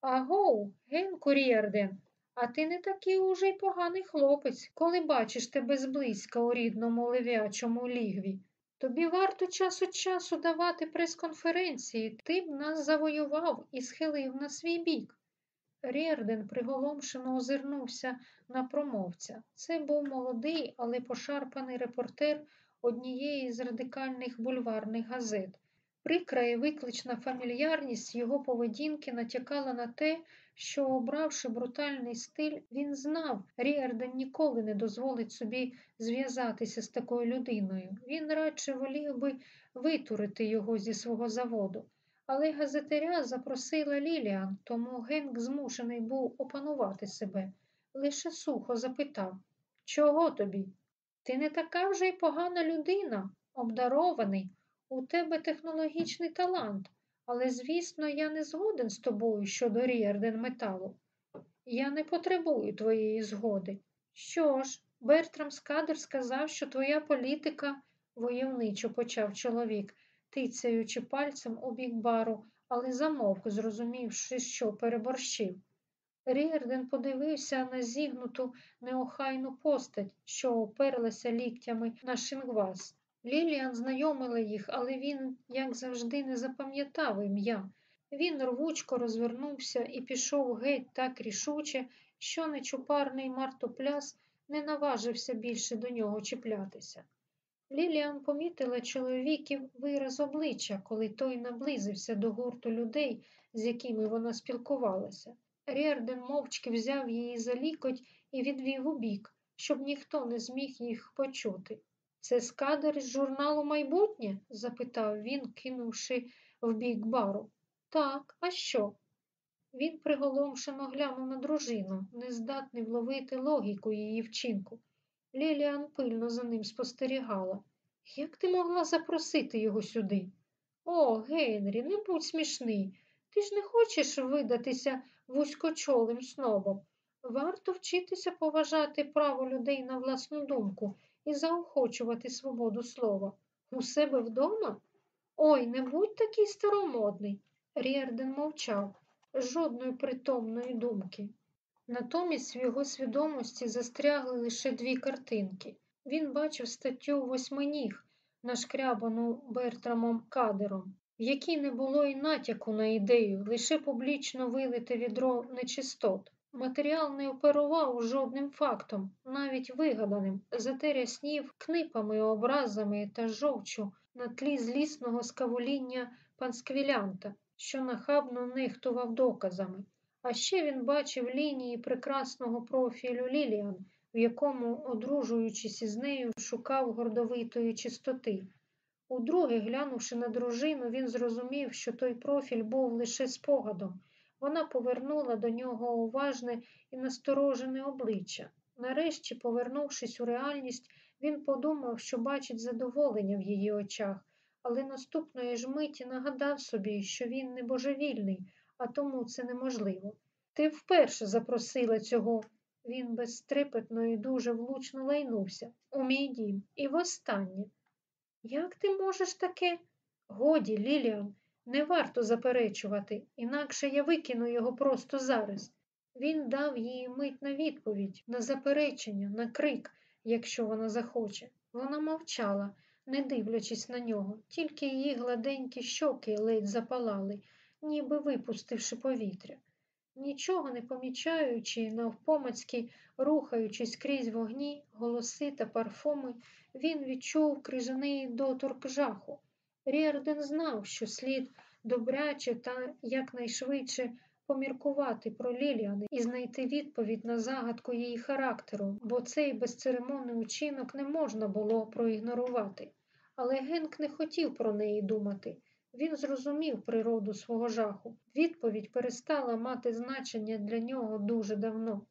S1: Агов, Генку Ріарден, А ти не такий уже й поганий хлопець, коли бачиш тебе зблизька у рідному лев'ячому лігві. Тобі варто час від часу давати прес-конференції, ти б нас завоював і схилив на свій бік. Ріарден приголомшено озирнувся на промовця. Це був молодий, але пошарпаний репортер однієї з радикальних бульварних газет. Прикра і виклична фамільярність його поведінки натякала на те, що, обравши брутальний стиль, він знав, Ріарден ніколи не дозволить собі зв'язатися з такою людиною. Він радше волів би витурити його зі свого заводу. Але газетаря запросила Ліліан, тому Генк змушений був опанувати себе. Лише сухо запитав Чого тобі? Ти не така вже й погана людина, обдарований. У тебе технологічний талант, але, звісно, я не згоден з тобою щодо Ріарден металу. Я не потребую твоєї згоди. Що ж, Бертрам Скадер сказав, що твоя політика, войовничо почав чоловік, тицяючи пальцем у бік бару, але замовк, зрозумівши, що переборщив. Ріарден подивився на зігнуту неохайну постать, що оперлася ліктями на шинквас. Ліліан знайомила їх, але він, як завжди, не запам'ятав ім'я. Він рвучко розвернувся і пішов геть так рішуче, що нечупарний мартопляс не наважився більше до нього чіплятися. Ліліан помітила чоловіків вираз обличчя, коли той наблизився до гурту людей, з якими вона спілкувалася. Рєрден мовчки взяв її за лікоть і відвів у бік, щоб ніхто не зміг їх почути. Це скадер з журналу майбутнє? запитав він, кинувши в бік бару. Так, а що? Він приголомшено глянув на дружину, нездатний вловити логіку її вчинку. Ліліан пильно за ним спостерігала. Як ти могла запросити його сюди? О, Генрі, не будь смішний. Ти ж не хочеш видатися вузькочолим снобом. Варто вчитися поважати право людей на власну думку і заохочувати свободу слова. У себе вдома? Ой, не будь такий старомодний. Рєрден мовчав, жодної притомної думки. Натомість в його свідомості застрягли лише дві картинки. Він бачив статтю восьминіг, нашкрябану Бертрамом Кадером, в якій не було й натяку на ідею, лише публічно вилите відро нечистот. Матеріал не оперував жодним фактом, навіть вигаданим, зате ряснів книпами, образами та жовчу на тлі злісного скавуління пансквілянта, що нахабно нехтував доказами. А ще він бачив лінії прекрасного профілю Ліліан, в якому, одружуючись із нею, шукав гордовитої чистоти. Удруге, глянувши на дружину, він зрозумів, що той профіль був лише спогадом. Вона повернула до нього уважне і насторожене обличчя. Нарешті, повернувшись у реальність, він подумав, що бачить задоволення в її очах, але наступної ж миті нагадав собі, що він не божевільний, а тому це неможливо. Ти вперше запросила цього. Він безстрепетно і дуже влучно лайнувся у мій дім і востаннє. Як ти можеш таке? Годі, Ліліан, не варто заперечувати, інакше я викину його просто зараз. Він дав їй мить на відповідь, на заперечення, на крик, якщо вона захоче. Вона мовчала, не дивлячись на нього, тільки її гладенькі щоки ледь запалали, ніби випустивши повітря. Нічого не помічаючи, навпомацьки рухаючись крізь вогні, голоси та парфуми, він відчув крижаний доторк жаху. Рєрден знав, що слід добряче та якнайшвидше поміркувати про Ліліани і знайти відповідь на загадку її характеру, бо цей безцеремонний учинок не можна було проігнорувати. Але Генк не хотів про неї думати. Він зрозумів природу свого жаху. Відповідь перестала мати значення для нього дуже давно.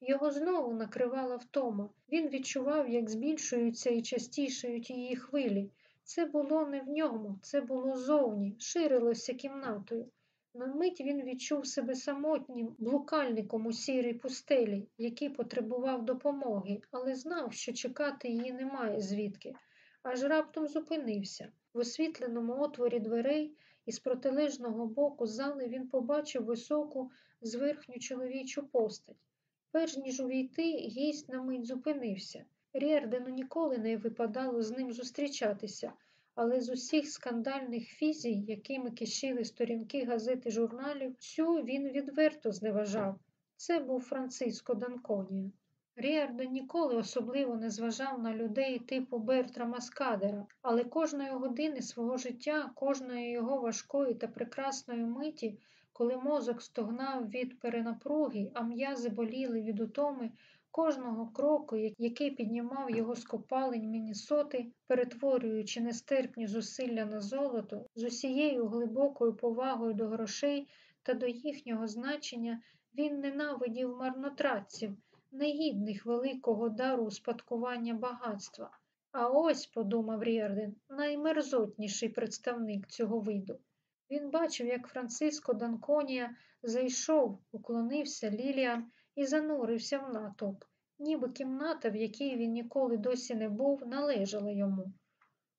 S1: Його знову накривала втома. Він відчував, як збільшуються і частішають її хвилі. Це було не в ньому, це було зовні, ширилося кімнатою. На мить він відчув себе самотнім блукальником у сірій пустелі, який потребував допомоги, але знав, що чекати її немає звідки. Аж раптом зупинився. В освітленому отворі дверей із протилежного боку зали він побачив високу зверхню чоловічу постать. Перш ніж увійти, гість на мить зупинився. Рєрдену ніколи не випадало з ним зустрічатися, але з усіх скандальних фізій, якими кишили сторінки газет і журналів, цю він відверто зневажав. Це був Франциско Данконія. Ріарден ніколи особливо не зважав на людей типу Бертрама Скадера, але кожної години свого життя, кожної його важкої та прекрасної миті, коли мозок стогнав від перенапруги, а м'язи боліли від утоми, кожного кроку, який піднімав його з копалень Міннесоти, перетворюючи нестерпні зусилля на золото, з усією глибокою повагою до грошей та до їхнього значення, він ненавидів марнотратців, негідних великого дару успадкування багатства. А ось, подумав Рєрден, наймерзотніший представник цього виду. Він бачив, як Франциско Данконія зайшов, уклонився Ліліан і занурився в натовп, ніби кімната, в якій він ніколи досі не був, належала йому.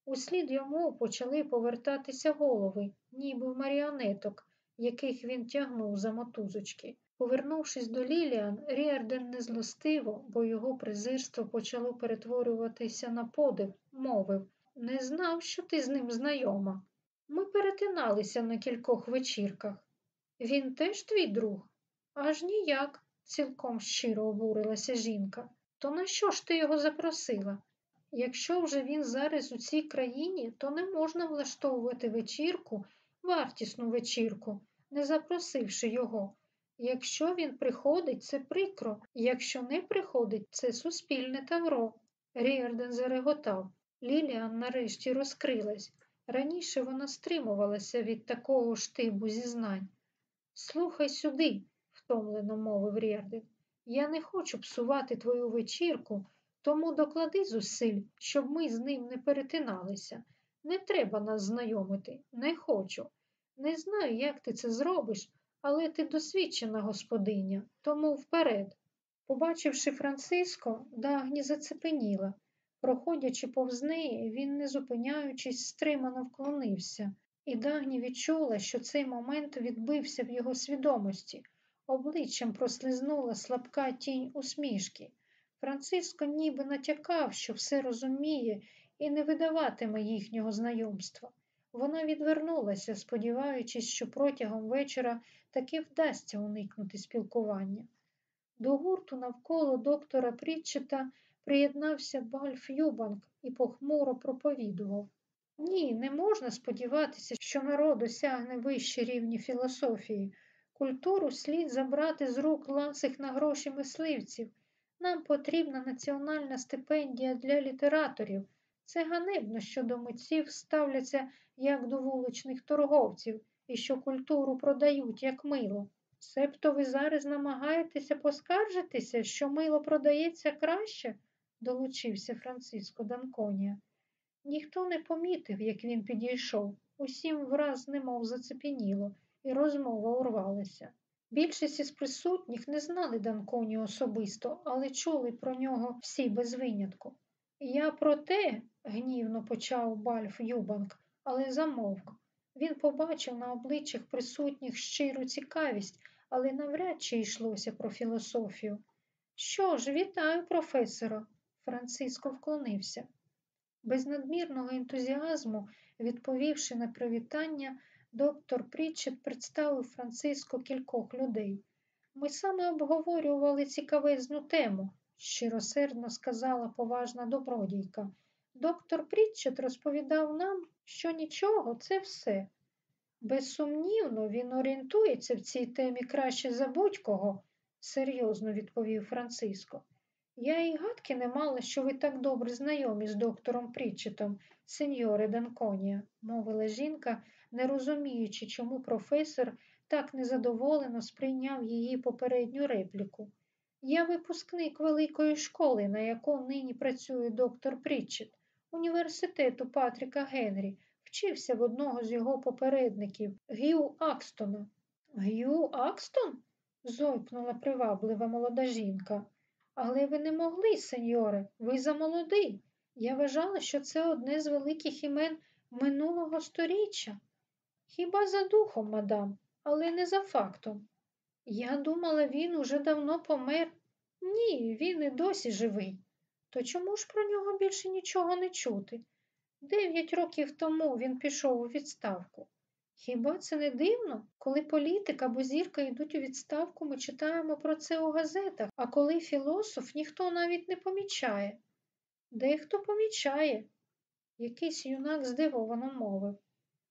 S1: Услід йому почали повертатися голови, ніби в маріонеток, яких він тягнув за мотузочки. Повернувшись до Ліліан, Ріарден незлостиво, бо його презирство почало перетворюватися на подив, мовив Не знав, що ти з ним знайома. Ми перетиналися на кількох вечірках. Він теж твій друг? Аж ніяк, цілком щиро обурилася жінка. То нащо ж ти його запросила? Якщо вже він зараз у цій країні, то не можна влаштовувати вечірку, вартісну вечірку, не запросивши його. Якщо він приходить, це прикро, якщо не приходить, це суспільне тавро. Ріарден зареготав. Ліліан нарешті розкрилась. Раніше вона стримувалася від такого штибу зізнань. Слухай сюди, втомлено мовив Ріарден. Я не хочу псувати твою вечірку, тому доклади зусиль, щоб ми з ним не перетиналися. Не треба нас знайомити, не хочу. Не знаю, як ти це зробиш, але ти досвідчена господиня, тому вперед. Побачивши Франциско, Дагні зацепеніла. Проходячи повз неї, він, не зупиняючись, стримано вклонився, і Дагні відчула, що цей момент відбився в його свідомості. Обличчям прослизнула слабка тінь усмішки. Франциско ніби натякав, що все розуміє і не видаватиме їхнього знайомства. Вона відвернулася, сподіваючись, що протягом вечора таки вдасться уникнути спілкування. До гурту навколо доктора Прітчета приєднався Бальф Юбанк і похмуро проповідував. Ні, не можна сподіватися, що народ осягне вищі рівні філософії. Культуру слід забрати з рук ласих на гроші мисливців. Нам потрібна національна стипендія для літераторів. Це ганебно, що до митців ставляться як до вуличних торговців і що культуру продають як мило. Себто ви зараз намагаєтеся поскаржитися, що мило продається краще, долучився Франциско Данконія. Ніхто не помітив, як він підійшов, усім враз немов зацепеніло, і розмова урвалася. Більшість із присутніх не знали Данконі особисто, але чули про нього всі без винятку. Я про те, гнівно почав Бальф Юбанк, але замовк. Він побачив на обличчях присутніх щиру цікавість, але навряд чи йшлося про філософію. Що ж, вітаю, професора, Франциско вклонився. Без надмірного ентузіазму, відповівши на привітання, доктор Прітчет представив Франциско кількох людей. Ми саме обговорювали цікавезну тему, щиросердно сказала поважна добродійка. Доктор Прітчет розповідав нам, що нічого, це все. Безсумнівно, він орієнтується в цій темі краще за будь-кого, серйозно відповів Франциско. Я і гадки не мала, що ви так добре знайомі з доктором Прітчетом, сеньоре Данконія, мовила жінка, не розуміючи, чому професор так незадоволено сприйняв її попередню репліку. Я випускник великої школи, на яку нині працює доктор Прітчет, університету Патріка Генрі, вчився в одного з його попередників, Г'ю Акстона. Г'ю Акстон? зойкнула приваблива молода жінка. Але ви не могли, сеньоре, ви замолодий. Я вважала, що це одне з великих імен минулого сторіччя. Хіба за духом, мадам, але не за фактом. Я думала, він уже давно помер. Ні, він і досі живий. То чому ж про нього більше нічого не чути? Дев'ять років тому він пішов у відставку. Хіба це не дивно? Коли політик або зірка йдуть у відставку, ми читаємо про це у газетах, а коли філософ ніхто навіть не помічає. Дехто помічає. Якийсь юнак здивовано мовив.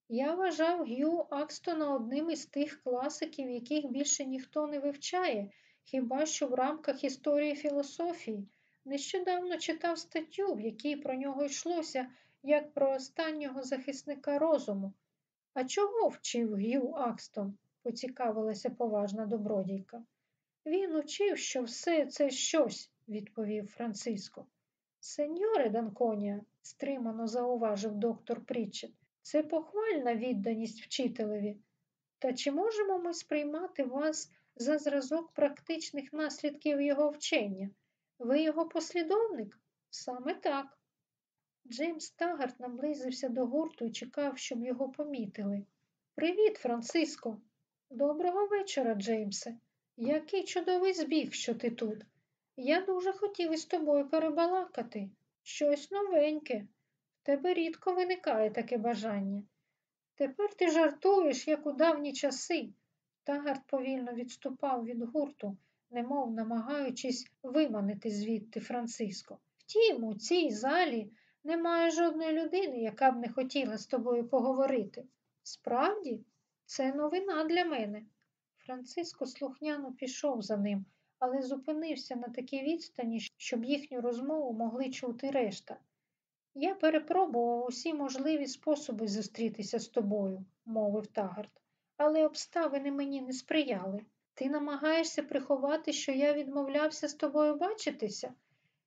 S1: Я вважав Г'ю Акстона одним із тих класиків, яких більше ніхто не вивчає, хіба що в рамках історії філософії. Нещодавно читав статтю, в якій про нього йшлося, як про останнього захисника розуму. А чого вчив Г'ю Акстон? поцікавилася поважна добродійка. Він учив, що все це щось, відповів Франциско. Сеньоре Данконія, стримано зауважив доктор Прітчет, це похвальна відданість вчителеві. Та чи можемо ми сприймати вас за зразок практичних наслідків його вчення? Ви його послідовник? Саме так. Джеймс Тагарт наблизився до гурту і чекав, щоб його помітили. Привіт, Франциско. Доброго вечора, Джеймсе. Який чудовий збіг, що ти тут. Я дуже хотів із тобою перебалакати. Щось новеньке. В тебе рідко виникає таке бажання. Тепер ти жартуєш, як у давні часи. Тагард повільно відступав від гурту, немов намагаючись виманити звідти Франциско. Втім, у цій залі немає жодної людини, яка б не хотіла з тобою поговорити. Справді, це новина для мене. Франциско слухняно пішов за ним, але зупинився на такій відстані, щоб їхню розмову могли чути решта. Я перепробував усі можливі способи зустрітися з тобою, мовив Тагард, але обставини мені не сприяли. Ти намагаєшся приховати, що я відмовлявся з тобою бачитися?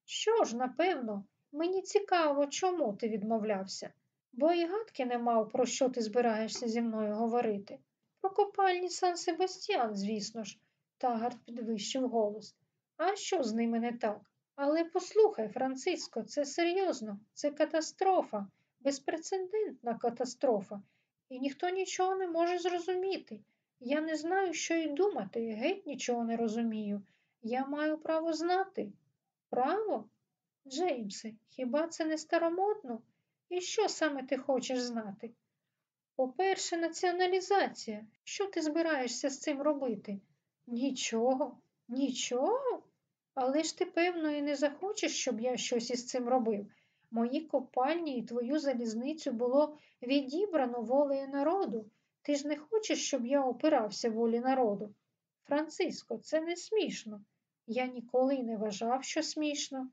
S1: Що ж, напевно, мені цікаво, чому ти відмовлявся, бо і гадки не мав, про що ти збираєшся зі мною говорити. Про копальні Сан Себастьян, звісно ж, Тагард підвищив голос. А що з ними не так? Але послухай, Франциско, це серйозно, це катастрофа, безпрецедентна катастрофа, і ніхто нічого не може зрозуміти. Я не знаю, що й думати, геть нічого не розумію. Я маю право знати. Право? Джеймсе, хіба це не старомодно? І що саме ти хочеш знати? По-перше, націоналізація. Що ти збираєшся з цим робити? Нічого, нічого? Але ж ти, певно, і не захочеш, щоб я щось із цим робив. Мої копальні і твою залізницю було відібрано волею народу. Ти ж не хочеш, щоб я опирався волі народу? Франциско, це не смішно. Я ніколи не вважав, що смішно.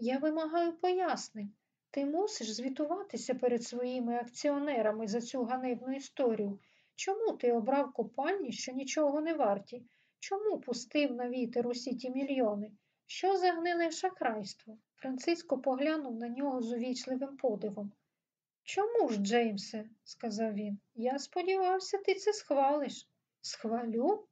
S1: Я вимагаю пояснень. Ти мусиш звітуватися перед своїми акціонерами за цю ганебну історію. Чому ти обрав копальні, що нічого не варті? Чому пустив на вітер усі ті мільйони? Що за гниле шахрайство? Франциско поглянув на нього з увічливим подивом. Чому ж, Джеймсе, сказав він, я сподівався, ти це схвалиш. Схвалю?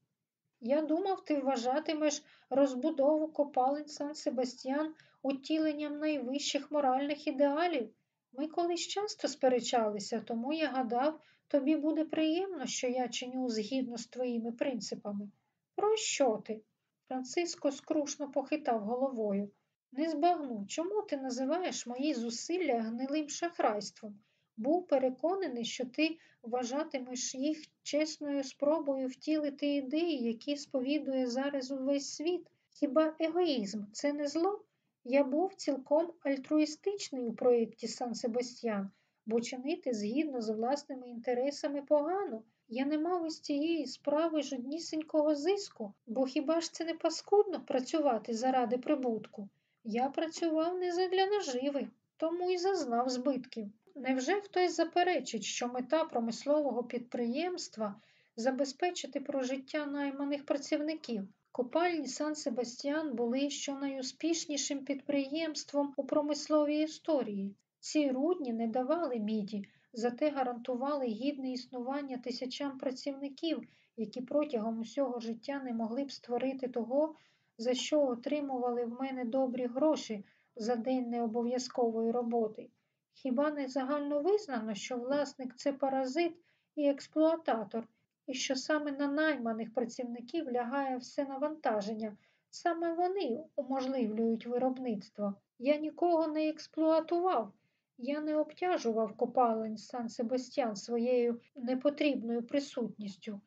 S1: Я думав, ти вважатимеш розбудову копалень Сан Себастьян утіленням найвищих моральних ідеалів. Ми колись часто сперечалися, тому я гадав, тобі буде приємно, що я чиню згідно з твоїми принципами. Про що ти? Франциско скрушно похитав головою. Не збагну, чому ти називаєш мої зусилля гнилим шахрайством? Був переконаний, що ти вважатимеш їх чесною спробою втілити ідеї, які сповідує зараз увесь світ. Хіба егоїзм це не зло? Я був цілком альтруїстичний у проєкті Сан Себастьян, бо чинити згідно з власними інтересами погано. Я не мав із цієї справи жоднісінького зиску, бо хіба ж це не паскудно працювати заради прибутку? Я працював не задля наживи, тому й зазнав збитків. Невже хтось заперечить, що мета промислового підприємства забезпечити прожиття найманих працівників? Копальні Сан Себастьян були щонайуспішнішим підприємством у промисловій історії. Ці рудні не давали міді, зате гарантували гідне існування тисячам працівників, які протягом усього життя не могли б створити того, за що отримували в мене добрі гроші за день необов'язкової роботи. Хіба не загально визнано, що власник це паразит і експлуататор, і що саме на найманих працівників лягає все навантаження, Саме вони уможливлюють виробництво. Я нікого не експлуатував. Я не обтяжував копалень Сан Себастьян своєю непотрібною присутністю.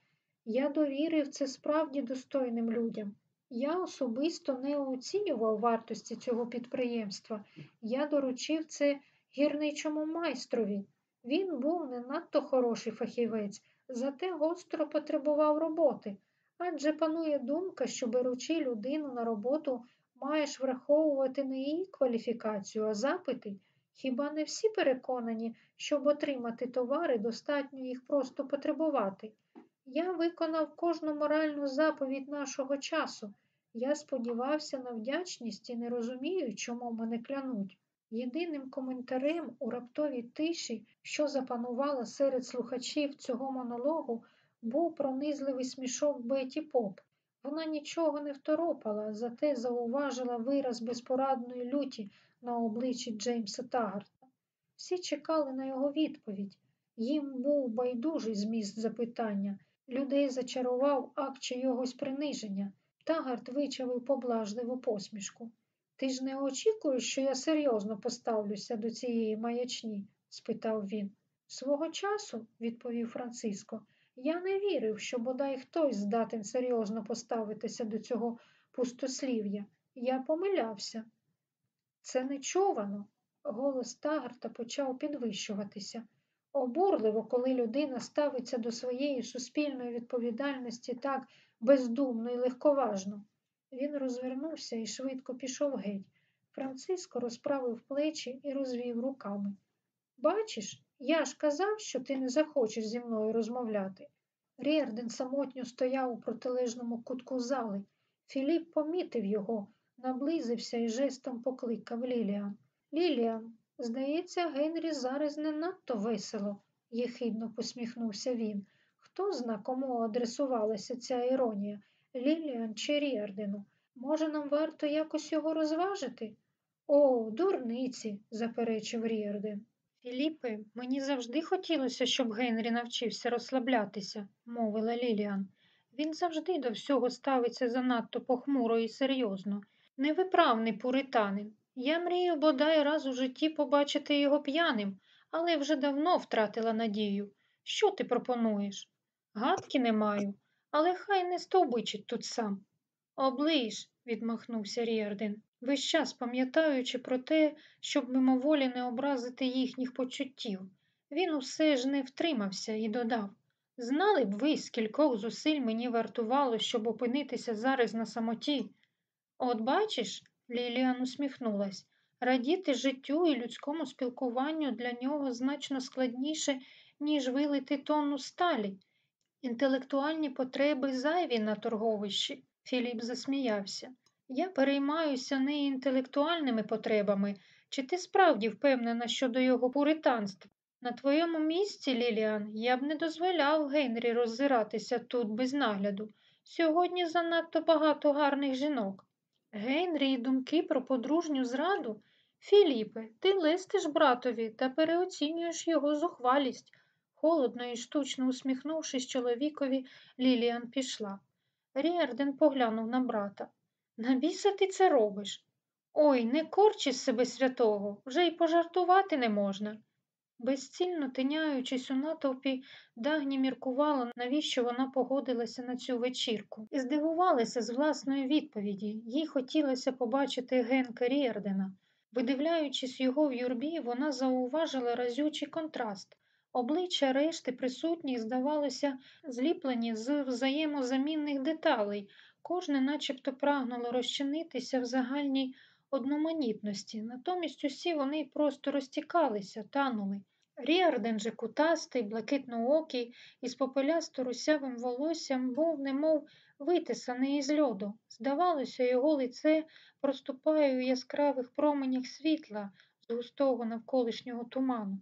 S1: Я довірив це справді достойним людям. Я особисто не оцінював вартості цього підприємства. Я доручив це гірничому майстрові. Він був не надто хороший фахівець, зате гостро потребував роботи. Адже панує думка, що беручи людину на роботу, маєш враховувати не її кваліфікацію, а запити. Хіба не всі переконані, щоб отримати товари, достатньо їх просто потребувати? Я виконав кожну моральну заповідь нашого часу. Я сподівався на вдячність і не розумію, чому мене клянуть. Єдиним коментарем у раптовій тиші, що запанувала серед слухачів цього монологу, був пронизливий смішок Беті Поп. Вона нічого не второпала, зате зауважила вираз безпорадної люті на обличчі Джеймса Тагарта. Всі чекали на його відповідь. Їм був байдужий зміст запитання. Людей зачарував акт чийогось приниження. Тагарт вичавив поблажливу посмішку. Ти ж не очікуєш, що я серйозно поставлюся до цієї маячні? спитав він. Свого часу, відповів Франциско, я не вірив, що бодай хтось здатен серйозно поставитися до цього пустослів'я. Я помилявся. Це нечувано. Голос Тагарта почав підвищуватися. Обурливо, коли людина ставиться до своєї суспільної відповідальності так бездумно і легковажно. Він розвернувся і швидко пішов геть. Франциско розправив плечі і розвів руками. Бачиш, я ж казав, що ти не захочеш зі мною розмовляти. Рєрден самотньо стояв у протилежному кутку зали. Філіп помітив його, наблизився і жестом покликав Ліліан. Ліліан, здається, Генрі зараз не надто весело, єхидно посміхнувся він. Хто зна, кому адресувалася ця іронія? Ліліан чи Рєрдену? Може, нам варто якось його розважити? О, дурниці, заперечив Рєрден. Філіпе, мені завжди хотілося, щоб Генрі навчився розслаблятися, мовила Ліліан. Він завжди до всього ставиться занадто похмуро і серйозно. Невиправний пуританин. Я мрію бодай раз у житті побачити його п'яним, але вже давно втратила надію. Що ти пропонуєш? Гадки не маю, але хай не стовбичить тут сам. Оближ, відмахнувся Рєрден, весь час пам'ятаючи про те, щоб мимоволі не образити їхніх почуттів. Він усе ж не втримався і додав Знали б ви, скількох зусиль мені вартувало, щоб опинитися зараз на самоті. От бачиш, Ліліан усміхнулась, радіти життю і людському спілкуванню для нього значно складніше, ніж вилити тонну сталі. Інтелектуальні потреби зайві на торговищі. Філіп засміявся. Я переймаюся не інтелектуальними потребами, чи ти справді впевнена щодо його пуританства? На твоєму місці, Ліліан, я б не дозволяв Генрі роззиратися тут без нагляду. Сьогодні занадто багато гарних жінок. Генрі і думки про подружню зраду? Філіпе, ти лестиш братові та переоцінюєш його зухвалість. Холодно і штучно усміхнувшись чоловікові, Ліліан пішла. Ріарден поглянув на брата. Навіщо ти це робиш? Ой, не корчи з себе святого, вже й пожартувати не можна. Безцільно тиняючись у натовпі, Дагні міркувала, навіщо вона погодилася на цю вечірку, і здивувалася з власної відповіді. Їй хотілося побачити Генка Ріардена. Видивляючись його в юрбі, вона зауважила разючий контраст. Обличчя решти присутніх, здавалося, зліплені з взаємозамінних деталей, кожне начебто прагнуло розчинитися в загальній одноманітності, натомість усі вони просто розтікалися, танули. Ріарден же кутастий, блакитноокий, із попелясто русявим волоссям був, немов витисаний із льоду. Здавалося, його лице проступає у яскравих променях світла з густого навколишнього туману.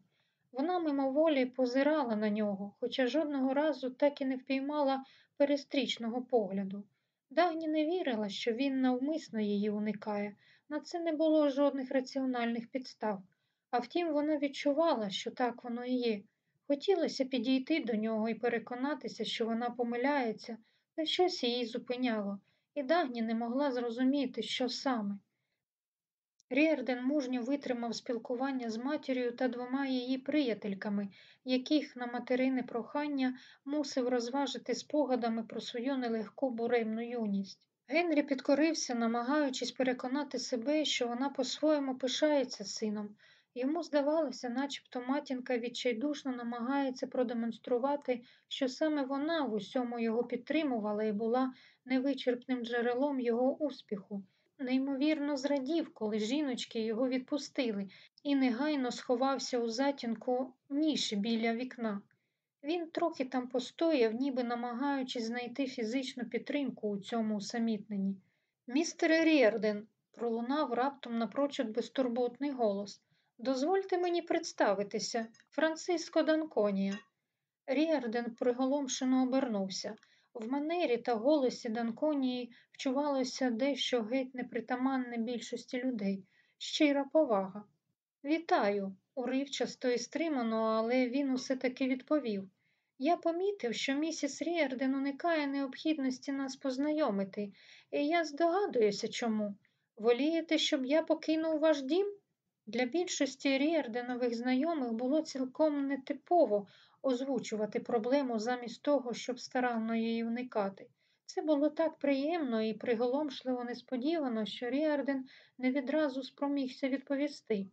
S1: Вона мимоволі позирала на нього, хоча жодного разу так і не впіймала перестрічного погляду. Дагні не вірила, що він навмисно її уникає. На це не було жодних раціональних підстав. А втім, вона відчувала, що так воно і є. Хотілося підійти до нього і переконатися, що вона помиляється, та щось її зупиняло. і Дагні не могла зрозуміти, що саме. Ріарден мужньо витримав спілкування з матір'ю та двома її приятельками, яких на материне прохання мусив розважити спогадами про свою нелегку буремну юність. Генрі підкорився, намагаючись переконати себе, що вона по-своєму пишається сином. Йому здавалося, начебто матінка відчайдушно намагається продемонструвати, що саме вона в усьому його підтримувала і була невичерпним джерелом його успіху. Неймовірно зрадів, коли жіночки його відпустили, і негайно сховався у затінку ніші біля вікна. Він трохи там постояв, ніби намагаючись знайти фізичну підтримку у цьому усамітненні. Містере Рєрден, пролунав раптом напрочуд безтурботний голос. Дозвольте мені представитися, Франциско Данконія. Ріарден приголомшено обернувся. В манері та голосі Д'Анконії вчувалося дещо геть непритаманне більшості людей, щира повага. Вітаю, уривчасто і стримано, але він усе таки відповів. Я помітив, що місіс Ріарден уникає необхідності нас познайомити, і я здогадуюся чому. Волієте, щоб я покинув ваш дім? Для більшості Ріарденових знайомих було цілком нетипово озвучувати проблему замість того, щоб старанно її уникати. Це було так приємно і приголомшливо несподівано, що Ріарден не відразу спромігся відповісти.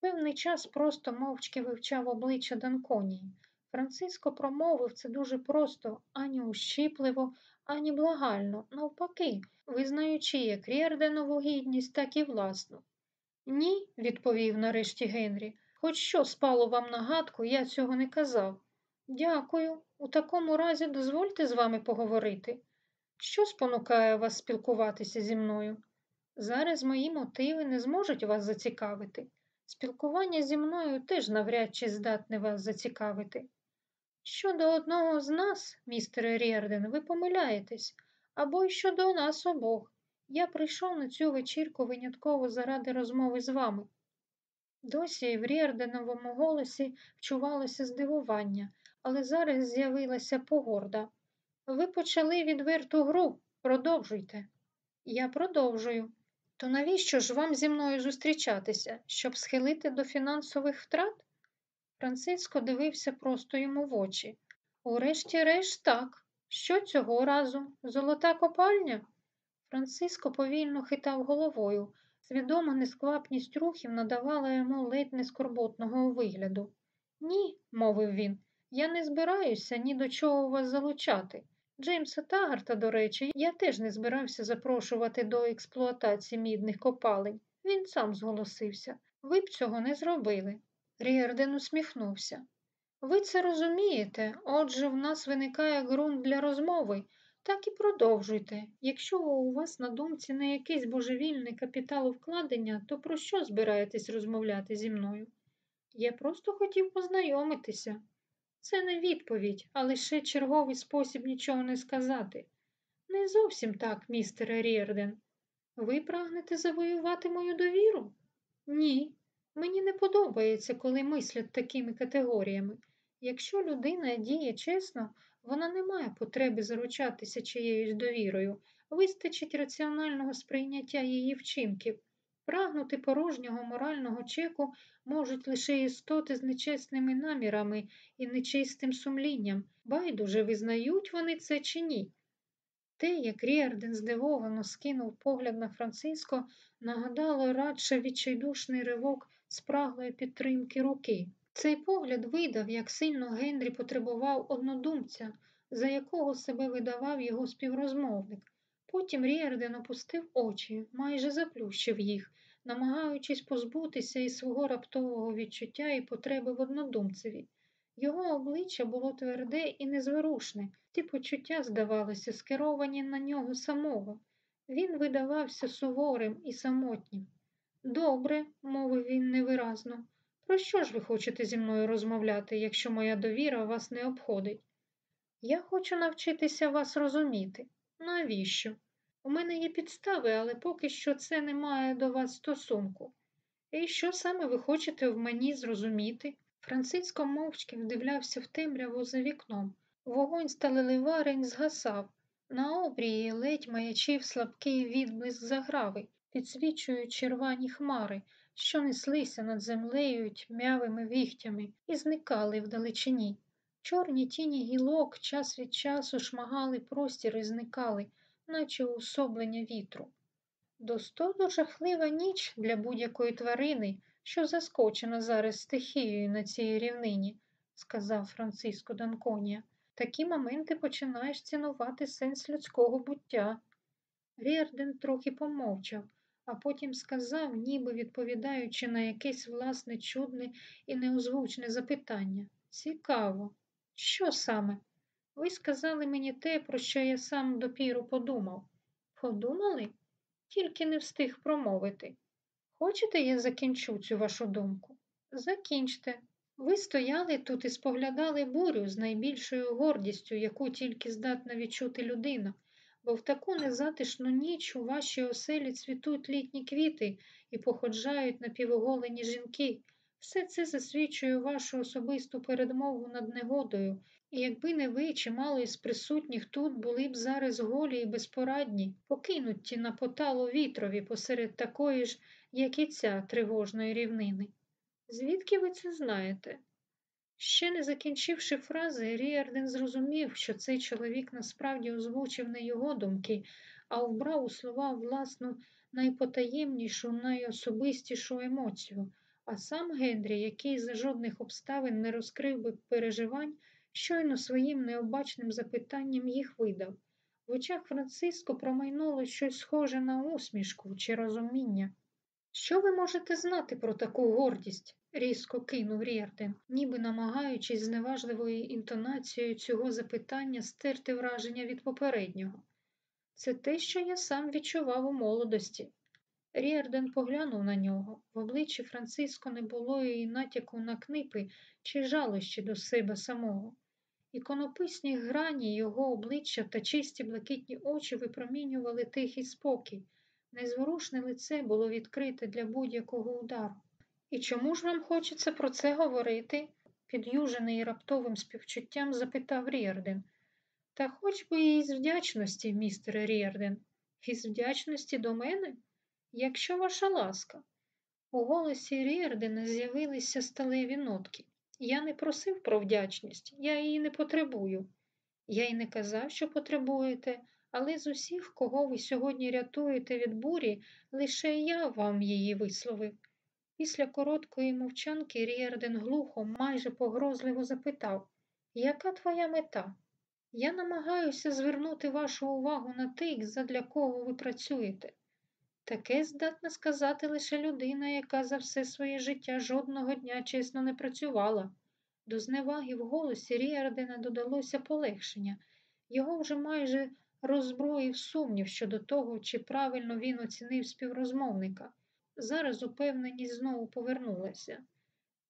S1: Певний час просто мовчки вивчав обличчя Д'Анконії. Франциско промовив це дуже просто, ані ущіпливо, ані благально, навпаки, визнаючи як Ріарденову гідність, так і власну. Ні, відповів нарешті Генрі. Хоч що спало вам на гадку, я цього не казав. Дякую. У такому разі дозвольте з вами поговорити. Що спонукає вас спілкуватися зі мною? Зараз мої мотиви не зможуть вас зацікавити. Спілкування зі мною теж навряд чи здатне вас зацікавити. Щодо одного з нас, містере Рєрден, ви помиляєтесь, або й щодо нас обох. Я прийшов на цю вечірку винятково заради розмови з вами. Досі в Рєрденовому голосі вчувалося здивування, але зараз з'явилася погорда. Ви почали відверту гру, продовжуйте. Я продовжую. То навіщо ж вам зі мною зустрічатися, щоб схилити до фінансових втрат? Франциско дивився просто йому в очі. Урешті-решт так. Що цього разу? Золота копальня? Франциско повільно хитав головою. Свідома несквапність рухів надавала йому ледь не скорботного вигляду. Ні, мовив він, я не збираюся ні до чого вас залучати. Джеймса Тагарта, до речі, я теж не збирався запрошувати до експлуатації мідних копалень. Він сам зголосився. Ви б цього не зробили. Ріарден усміхнувся. Ви це розумієте, отже, в нас виникає ґрунт для розмови. Так і продовжуйте. Якщо у вас на думці не якесь божевільне капіталовкладення, то про що збираєтесь розмовляти зі мною? Я просто хотів познайомитися. Це не відповідь, а лише черговий спосіб нічого не сказати. Не зовсім так, містере Рєрден. Ви прагнете завоювати мою довіру? Ні. Мені не подобається, коли мислять такими категоріями. Якщо людина діє чесно, вона не має потреби заручатися чиєюсь довірою, вистачить раціонального сприйняття її вчинків. Прагнути порожнього морального чеку можуть лише істоти з нечесними намірами і нечистим сумлінням. Байдуже визнають вони це чи ні. Те, як Ріарден здивовано скинув погляд на Франциско, нагадало радше відчайдушний ривок спраглої підтримки руки. Цей погляд видав, як сильно Генрі потребував однодумця, за якого себе видавав його співрозмовник. Потім Ріарден опустив очі, майже заплющив їх, намагаючись позбутися із свого раптового відчуття і потреби в однодумцеві. Його обличчя було тверде і незворушне, ті почуття, здавалося, скеровані на нього самого. Він видавався суворим і самотнім. Добре, мовив він невиразно. Про що ж ви хочете зі мною розмовляти, якщо моя довіра вас не обходить? Я хочу навчитися вас розуміти. Навіщо? У мене є підстави, але поки що це не має до вас стосунку. І що саме ви хочете в мені зрозуміти? Франциско мовчки вдивлявся в темряву за вікном. Вогонь сталеливарень згасав. На обрії ледь маячив слабкий відблиск заграви, підсвічуючи рвані хмари, що неслися над землею тьмявими віхтями і зникали вдалечині. Чорні тіні гілок час від часу шмагали простір і зникали, наче уособлення вітру. Достоду жахлива ніч для будь-якої тварини, що заскочена зараз стихією на цій рівнині, сказав Франциско Данконія. Такі моменти починаєш цінувати сенс людського буття. Рєрден трохи помовчав, а потім сказав, ніби відповідаючи на якесь власне чудне і неозвучне запитання. Цікаво. Що саме? Ви сказали мені те, про що я сам допіру подумав. Подумали? Тільки не встиг промовити. Хочете, я закінчу цю вашу думку? Закінчте. Ви стояли тут і споглядали бурю з найбільшою гордістю, яку тільки здатна відчути людина, бо в таку незатишну ніч у вашій оселі цвітуть літні квіти і походжають напівоголені жінки. Все це засвідчує вашу особисту перемогу над негодою, і якби не ви, чимало із присутніх тут були б зараз голі і безпорадні, покинуті на поталу вітрові посеред такої ж, як і ця тривожної рівнини. Звідки ви це знаєте? Ще не закінчивши фрази, Ріарден зрозумів, що цей чоловік насправді озвучив не його думки, а вбрав у слова власну найпотаємнішу, найособистішу емоцію, а сам Генрі, який за жодних обставин не розкрив би переживань, щойно своїм необачним запитанням їх видав. В очах Франциско промайнуло щось схоже на усмішку чи розуміння. Що ви можете знати про таку гордість? різко кинув Рєрден, ніби намагаючись зневажливою інтонацією цього запитання стерти враження від попереднього. Це те, що я сам відчував у молодості. Рєрден поглянув на нього. В обличчі Франциско не було і натяку на книпи чи жалощі до себе самого. Іконописні грані його обличчя та чисті блакитні очі випромінювали тихий спокій. Незворушне лице було відкрите для будь-якого удару. І чому ж вам хочеться про це говорити? під'южений раптовим співчуттям запитав Рєрден. Та хоч би і з вдячності, містере Ріарден, із вдячності до мене, якщо ваша ласка. У голосі Ріардена з'явилися сталеві нотки. Я не просив про вдячність, я її не потребую. Я й не казав, що потребуєте, але з усіх, кого ви сьогодні рятуєте від бурі, лише я вам її висловив. Після короткої мовчанки Ріарден глухо, майже погрозливо запитав, яка твоя мета? Я намагаюся звернути вашу увагу на тих, задля кого ви працюєте. Таке здатна сказати лише людина, яка за все своє життя жодного дня чесно не працювала. До зневаги в голосі Ріардена додалося полегшення. Його вже майже роззброїв сумнів щодо того, чи правильно він оцінив співрозмовника. Зараз упевненість знову повернулася.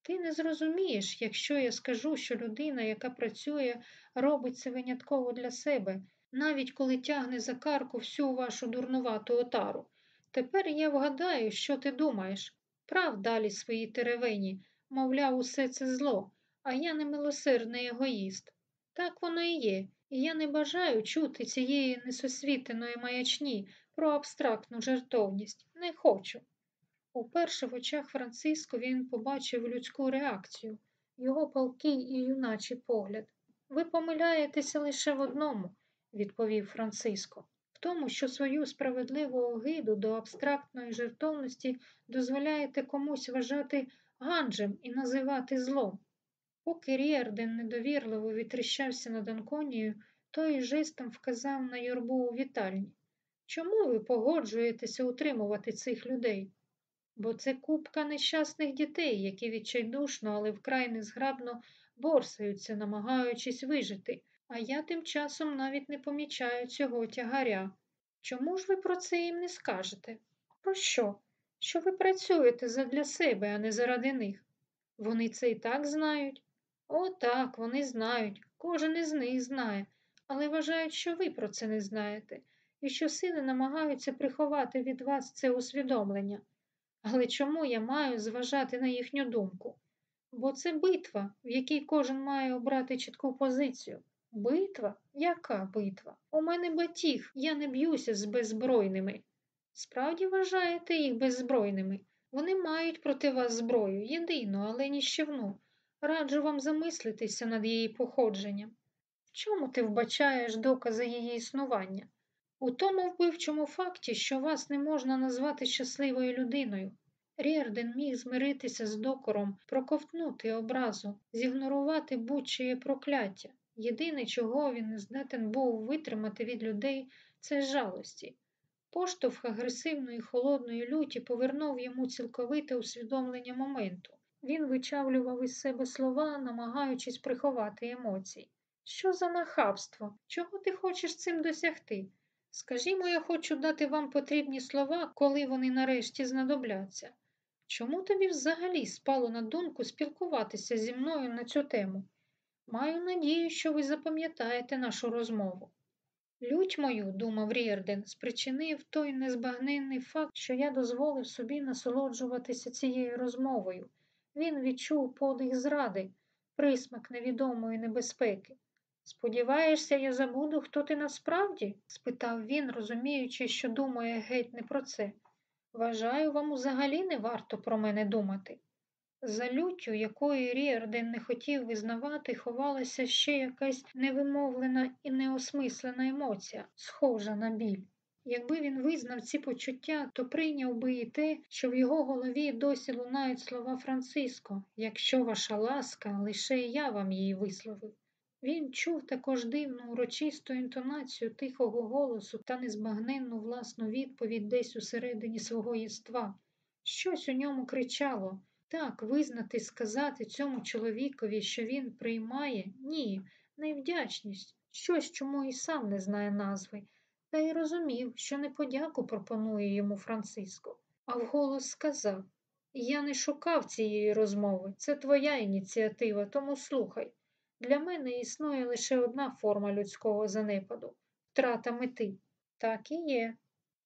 S1: Ти не зрозумієш, якщо я скажу, що людина, яка працює, робить це винятково для себе, навіть коли тягне за карку всю вашу дурнувату отару. Тепер я вгадаю, що ти думаєш. Прав далі свої теревені, мовляв, усе це зло, а я не милосердний егоїст. Так воно і є, і я не бажаю чути цієї несосвітеної маячні про абстрактну жертовність. Не хочу. Уперше в очах Франциско він побачив людську реакцію, його палкий і юначий погляд. Ви помиляєтеся лише в одному, відповів Франциско, в тому, що свою справедливу огиду до абстрактної жертовності дозволяєте комусь вважати ганджем і називати злом. Поки Ріарден недовірливо витріщався на д'Анконію, той жестом вказав на юрбу у вітальні. Чому ви погоджуєтеся утримувати цих людей? Бо це купка нещасних дітей, які відчайдушно, але вкрай незграбно борсаються, намагаючись вижити, а я тим часом навіть не помічаю цього тягаря. Чому ж ви про це їм не скажете? Про що? Що ви працюєте задля себе, а не заради них? Вони це і так знають. О, так, вони знають, кожен із них знає, але вважають, що ви про це не знаєте, і що сили намагаються приховати від вас це усвідомлення. Але чому я маю зважати на їхню думку? Бо це битва, в якій кожен має обрати чітку позицію. Битва? Яка битва? У мене батіг, я не б'юся з беззбройними. Справді вважаєте їх беззбройними? Вони мають проти вас зброю, єдину, але ніщівну. Раджу вам замислитися над її походженням. В чому ти вбачаєш докази її існування? У тому вбивчому факті, що вас не можна назвати щасливою людиною. Рєрден міг змиритися з докором, проковтнути образу, зігнорувати будь-чиє прокляття. Єдине, чого він не здатен був витримати від людей, це жалості. Поштовх агресивної холодної люті повернув йому цілковите усвідомлення моменту. Він вичавлював із себе слова, намагаючись приховати емоції. Що за нахабство? Чого ти хочеш цим досягти? Скажімо, я хочу дати вам потрібні слова, коли вони нарешті знадобляться. Чому тобі взагалі спало на думку спілкуватися зі мною на цю тему? Маю надію, що ви запам'ятаєте нашу розмову. Лють мою, думав Рєрден, спричинив той незбагненний факт, що я дозволив собі насолоджуватися цією розмовою. Він відчув подих зради, присмак невідомої небезпеки. Сподіваєшся, я забуду, хто ти насправді? спитав він, розуміючи, що думає геть не про це. Вважаю, вам взагалі не варто про мене думати. За люттю, якої Ріарден не хотів визнавати, ховалася ще якась невимовлена і неосмислена емоція, схожа на біль. Якби він визнав ці почуття, то прийняв би і те, що в його голові досі лунають слова Франциско, якщо ваша ласка, лише я вам її висловив. Він чув також дивну урочисту інтонацію тихого голосу та незбагненну власну відповідь десь усередині свого єства. Щось у ньому кричало так, визнати, сказати цьому чоловікові, що він приймає, ні, невдячність, щось, чому і сам не знає назви, та й розумів, що не подяку пропонує йому Франциско, а вголос сказав Я не шукав цієї розмови, це твоя ініціатива, тому слухай. Для мене існує лише одна форма людського занепаду втрата мети. Так і є.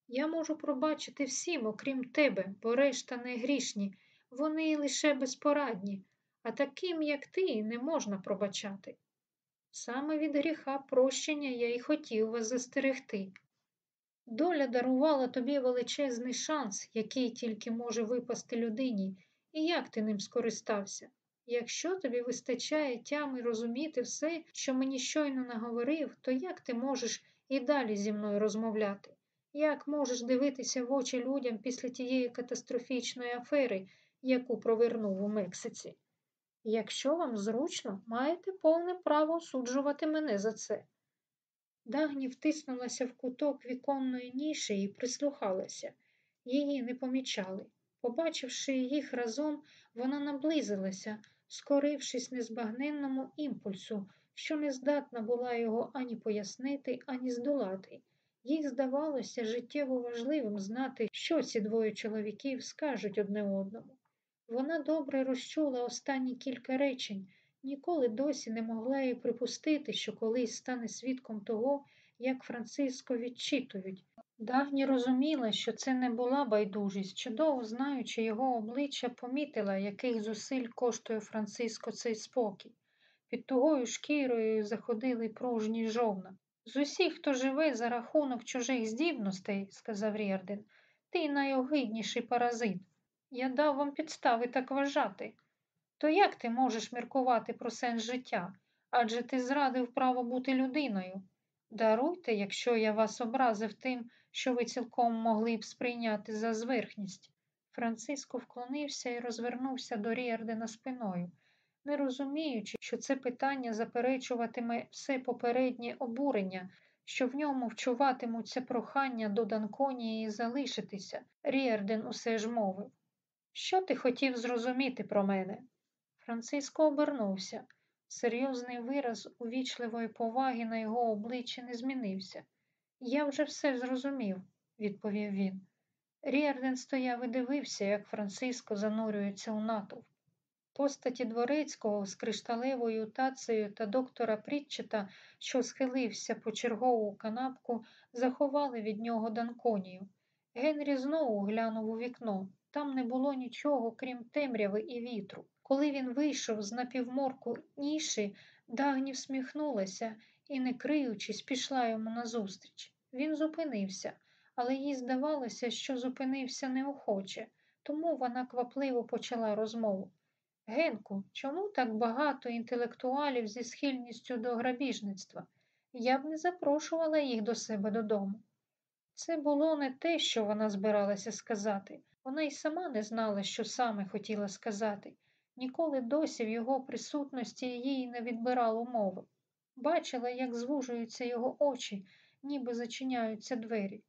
S1: Я можу пробачити всім, окрім тебе, бо решта не грішні, вони лише безпорадні, а таким, як ти, не можна пробачати. Саме від гріха прощення я й хотів вас застерегти. Доля дарувала тобі величезний шанс, який тільки може випасти людині, і як ти ним скористався. Якщо тобі вистачає тями розуміти все, що мені щойно наговорив, то як ти можеш і далі зі мною розмовляти? Як можеш дивитися в очі людям після тієї катастрофічної афери, яку провернув у Мексиці? Якщо вам зручно, маєте повне право осуджувати мене за це. Дагні втиснулася в куток віконної ніші і прислухалася. Її не помічали. Побачивши їх разом, вона наблизилася, скорившись незбагненному імпульсу, що не здатна була його ані пояснити, ані здолати. Їй здавалося життєво важливим знати, що ці двоє чоловіків скажуть одне одному. Вона добре розчула останні кілька речень, ніколи досі не могла їй припустити, що колись стане свідком того, як Франциско відчитують. Дагні розуміла, що це не була байдужість, чудово знаючи його обличчя, помітила, яких зусиль коштує Франциско цей спокій. Під тугою шкірою заходили пружні жовна. З усіх, хто живе за рахунок чужих здібностей, сказав Рєрден, ти найогидніший паразит. Я дав вам підстави так вважати. То як ти можеш міркувати про сенс життя? Адже ти зрадив право бути людиною. Даруйте, якщо я вас образив тим, що ви цілком могли б сприйняти за зверхність. Франциско вклонився і розвернувся до Ріардена спиною, не розуміючи, що це питання заперечуватиме все попереднє обурення, що в ньому вчуватиметься прохання до д'Анконії залишитися. Ріарден усе ж мовив. Що ти хотів зрозуміти про мене? Франциско обернувся. Серйозний вираз увічливої поваги на його обличчі не змінився. Я вже все зрозумів, відповів він. Ріарден стояв і дивився, як Франциско занурюється у натовп. Постаті дворецького з кришталевою тацею та доктора Прітчета, що схилився по чергову канапку, заховали від нього д'Анконію. Генрі знову глянув у вікно. Там не було нічого, крім темряви і вітру. Коли він вийшов з напівморку ніші, Дагні всміхнулася і, не криючись, пішла йому назустріч. Він зупинився, але їй здавалося, що зупинився неохоче, тому вона квапливо почала розмову. Генку, чому так багато інтелектуалів зі схильністю до грабіжництва? Я б не запрошувала їх до себе додому. Це було не те, що вона збиралася сказати. Вона й сама не знала, що саме хотіла сказати. Ніколи досі в його присутності їй не відбирало мови. Бачила, як звужуються його очі, ніби зачиняються двері.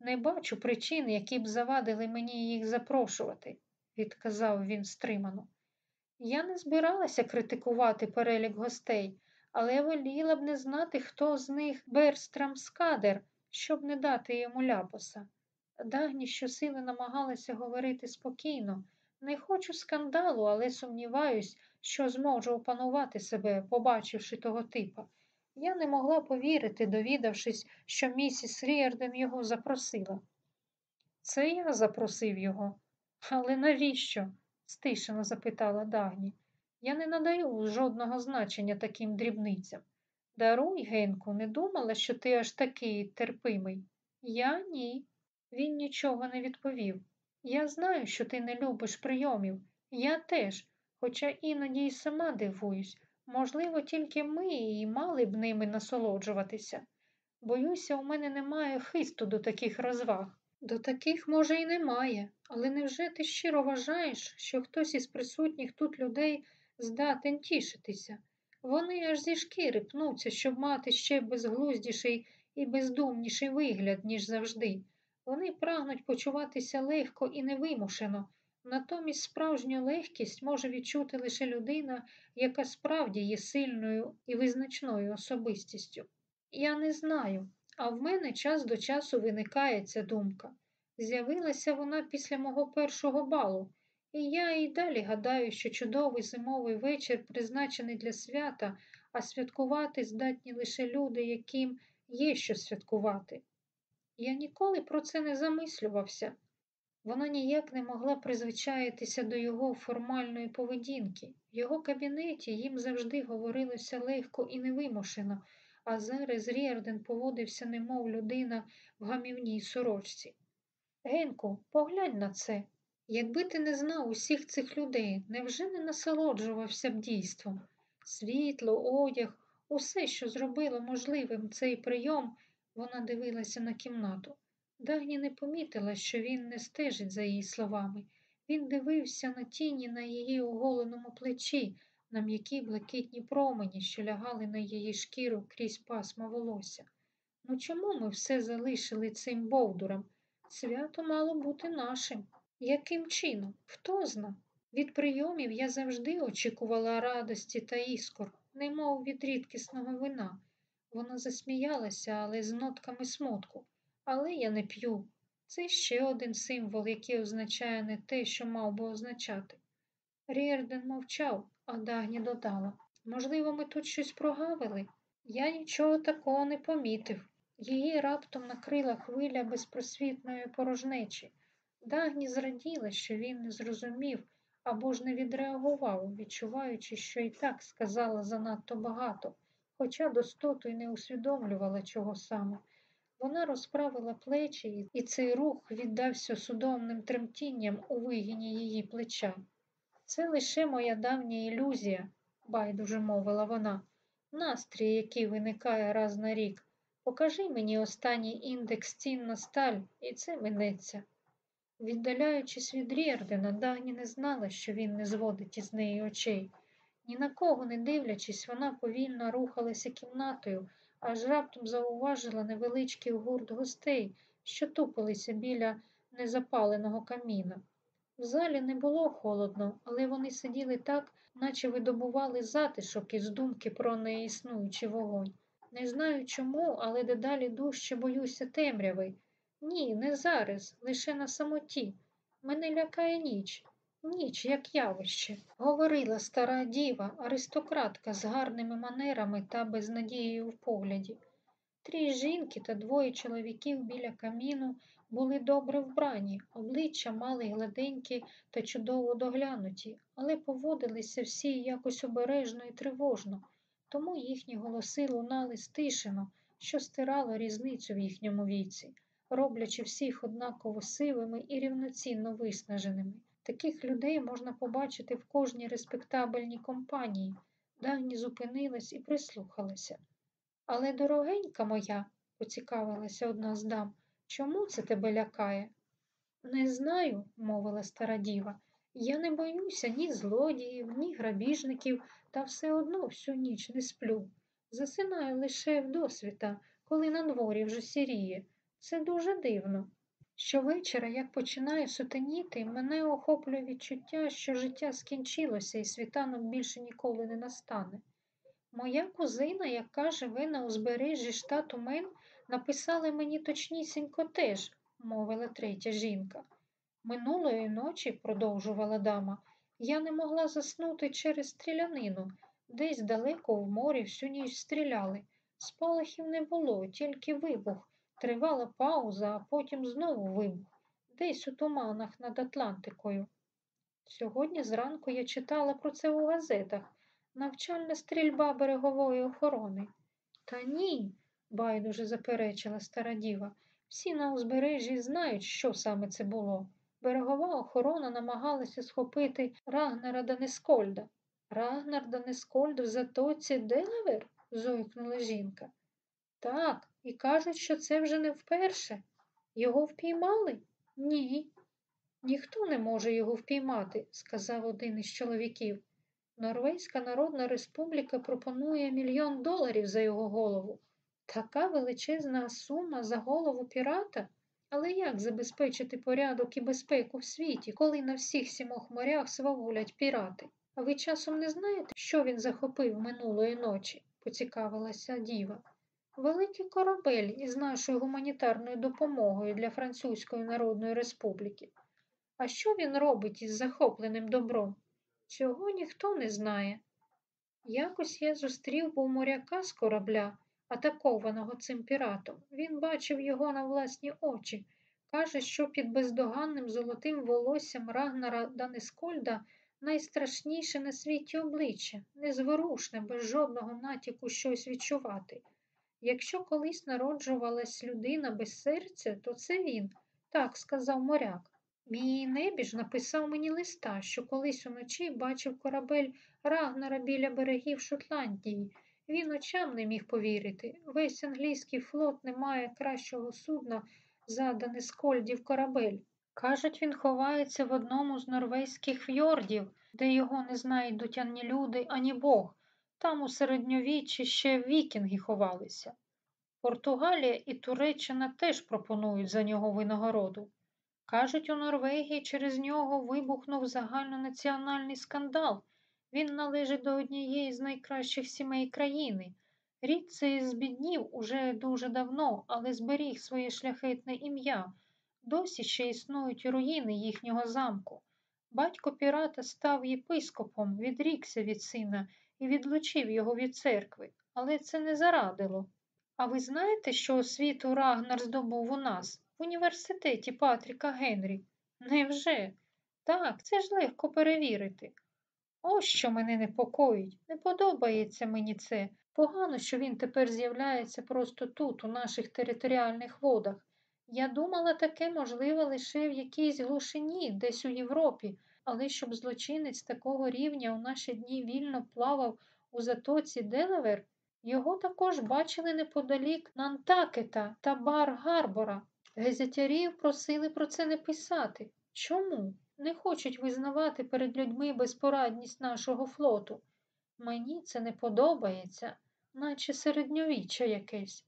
S1: Не бачу причин, які б завадили мені їх запрошувати, відказав він стримано. Я не збиралася критикувати перелік гостей, але воліла б не знати, хто з них Берстрам Скадер, щоб не дати йому ляпоса. Дагні щосили намагалася говорити спокійно. Не хочу скандалу, але сумніваюсь, що зможу опанувати себе, побачивши того типа. Я не могла повірити, довідавшись, що місіс Ріарден його запросила. Це я запросив його. Але навіщо? стишено запитала Дагні. Я не надаю жодного значення таким дрібницям. Даруй, Генку, не думала, що ти аж такий терпимий. Я ні. Він нічого не відповів. Я знаю, що ти не любиш прийомів. Я теж, хоча іноді й сама дивуюсь. Можливо, тільки ми і мали б ними насолоджуватися. Боюся, у мене немає хисту до таких розваг. До таких, може, і немає, але невже ти щиро вважаєш, що хтось із присутніх тут людей здатен тішитися? Вони аж зі шкіри пнуться, щоб мати ще безглуздіший і бездумніший вигляд, ніж завжди. Вони прагнуть почуватися легко і невимушено, натомість справжню легкість може відчути лише людина, яка справді є сильною і визначною особистістю. Я не знаю, а в мене час до часу виникає ця думка. З'явилася вона після мого першого балу, і я і далі гадаю, що чудовий зимовий вечір призначений для свята, а святкувати здатні лише люди, яким є що святкувати. Я ніколи про це не замислювався. Вона ніяк не могла призвичаїтися до його формальної поведінки. В його кабінеті їм завжди говорилося легко і невимушено, а зараз Ріарден поводився, немов людина в гамівній сорочці. Генку, поглянь на це. Якби ти не знав усіх цих людей, невже не насолоджувався б дійством? Світло, одяг, усе, що зробило можливим цей прийом, вона дивилася на кімнату. Дагні не помітила, що він не стежить за її словами. Він дивився на тіні на її оголеному плечі, на м'які блакитні промені, що лягали на її шкіру крізь пасма волосся. Ну чому ми все залишили цим бовдурам? Свято мало бути нашим. Яким чином? Хто зна? Від прийомів я завжди очікувала радості та іскор, немов від рідкісного вина. Вона засміялася, але з нотками смутку. Але я не п'ю. Це ще один символ, який означає не те, що мав би означати. Ріерден мовчав, а Дагні додала. Можливо, ми тут щось прогавили? Я нічого такого не помітив. Її раптом накрила хвиля безпросвітної порожнечі. Дагні зраділа, що він не зрозумів або ж не відреагував, відчуваючи, що і так сказала занадто багато, хоча достоту й не усвідомлювала чого саме. Вона розправила плечі, і цей рух віддався судомним тремтінням у вигіні її плеча. Це лише моя давня ілюзія, байдуже мовила вона, настрій, який виникає раз на рік. Покажи мені останній індекс цін на сталь, і це минеться. Віддаляючись від Рєрдена, Дагні не знала, що він не зводить із неї очей. Ні на кого не дивлячись, вона повільно рухалася кімнатою, аж раптом зауважила невеличкий гурт гостей, що тупилися біля незапаленого каміна. В залі не було холодно, але вони сиділи так, наче видобували затишок із думки про неіснуючий вогонь. Не знаю чому, але дедалі дужче боюся темряви. Ні, не зараз, лише на самоті. Мене лякає ніч, ніч, як явище, говорила стара діва, аристократка з гарними манерами та безнадією в погляді. Три жінки та двоє чоловіків біля каміну були добре вбрані, обличчя мали гладенькі та чудово доглянуті, але поводилися всі якось обережно і тривожно. тому їхні голоси лунали стишено, що стирало різницю в їхньому віці, роблячи всіх однаково сивими і рівноцінно виснаженими. Таких людей можна побачити в кожній респектабельній компанії. Дагні зупинилась і прислухалася. Але, дорогенька моя, поцікавилася одна з дам, чому це тебе лякає? Не знаю, мовила стара діва. Я не боюся ні злодіїв, ні грабіжників, та все одно всю ніч не сплю. Засинаю лише вдосвіта, коли на дворі вже сіріє. Це дуже дивно. Щовечора, як починає сутеніти, мене охоплює відчуття, що життя скінчилося і світанок більше ніколи не настане. Моя кузина, яка живе на узбережжі штату Мен, написала мені точнісінько теж, мовила третя жінка. Минулої ночі, продовжувала дама, я не могла заснути через стрілянину. Десь далеко в морі всю ніч стріляли. Спалахів не було, тільки вибух. Тривала пауза, а потім знову вибух, десь у туманах над Атлантикою. Сьогодні зранку я читала про це у газетах навчальна стрільба берегової охорони. Та ні, байдуже заперечила стара діва. Всі на узбережжі знають, що саме це було. Берегова охорона намагалася схопити Рагнара Данескольда. Рагнар Данескольд в затоці Делавер? зойкнула жінка. Так, і кажуть, що це вже не вперше. Його впіймали? Ні. Ніхто не може його впіймати, сказав один із чоловіків. Норвезька Народна Республіка пропонує мільйон доларів за його голову. Така величезна сума за голову пірата? Але як забезпечити порядок і безпеку в світі, коли на всіх сімох морях сваволять пірати? А ви часом не знаєте, що він захопив минулої ночі? поцікавилася діва. Великий корабель із нашою гуманітарною допомогою для Французької Народної Республіки. А що він робить із захопленим добром? Цього ніхто не знає. Якось я зустрів був моряка з корабля, атакованого цим піратом. Він бачив його на власні очі. Каже, що під бездоганним золотим волоссям Рагнара Данескольда найстрашніше на світі обличчя, незворушне, без жодного натяку щось відчувати. Якщо колись народжувалась людина без серця, то це він, так сказав моряк. Мій небіж написав мені листа, що колись уночі бачив корабель Рагнара біля берегів Шотландії. Він очам не міг повірити. Весь англійський флот не має кращого судна за Данескольдів корабель. Кажуть, він ховається в одному з норвезьких фьордів, де його не знайдуть ані люди, ані Бог. Там у середньовіччі ще вікінги ховалися. Португалія і Туреччина теж пропонують за нього винагороду. Кажуть, у Норвегії через нього вибухнув загальнонаціональний скандал. Він належить до однієї з найкращих сімей країни. Рід цей збіднів уже дуже давно, але зберіг своє шляхетне ім'я. Досі ще існують руїни їхнього замку. Батько пірата став єпископом, відрікся від сина і відлучив його від церкви, але це не зарадило. А ви знаєте, що освіту Рагнар здобув у нас, в університеті Патріка Генрі? Невже? Так, це ж легко перевірити. Ось що мене непокоїть. Не подобається мені це. Погано, що він тепер з'являється просто тут, у наших територіальних водах. Я думала, таке можливе лише в якійсь глушині, десь у Європі, але щоб злочинець такого рівня у наші дні вільно плавав у затоці Делавер, його також бачили неподалік Нантакета та Бар Гарбора. Газетярів просили про це не писати. Чому? Не хочуть визнавати перед людьми безпорадність нашого флоту. Мені це не подобається, наче середньовіччя якесь.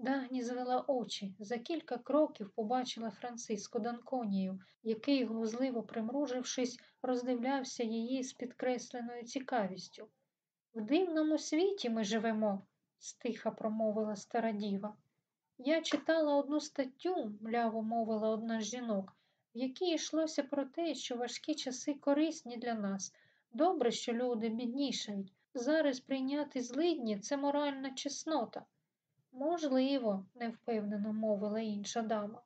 S1: Дагні звела очі. За кілька кроків побачила Франциско д'Анконію, який, глузливо примружившись, роздивлявся її з підкресленою цікавістю. В дивному світі ми живемо, стиха промовила стара діва. Я читала одну статтю, мляво мовила одна з жінок, в якій йшлося про те, що важкі часи корисні для нас. Добре, що люди біднішають. Зараз прийняти злидні це моральна чеснота. Можливо, невпевнено мовила інша дама.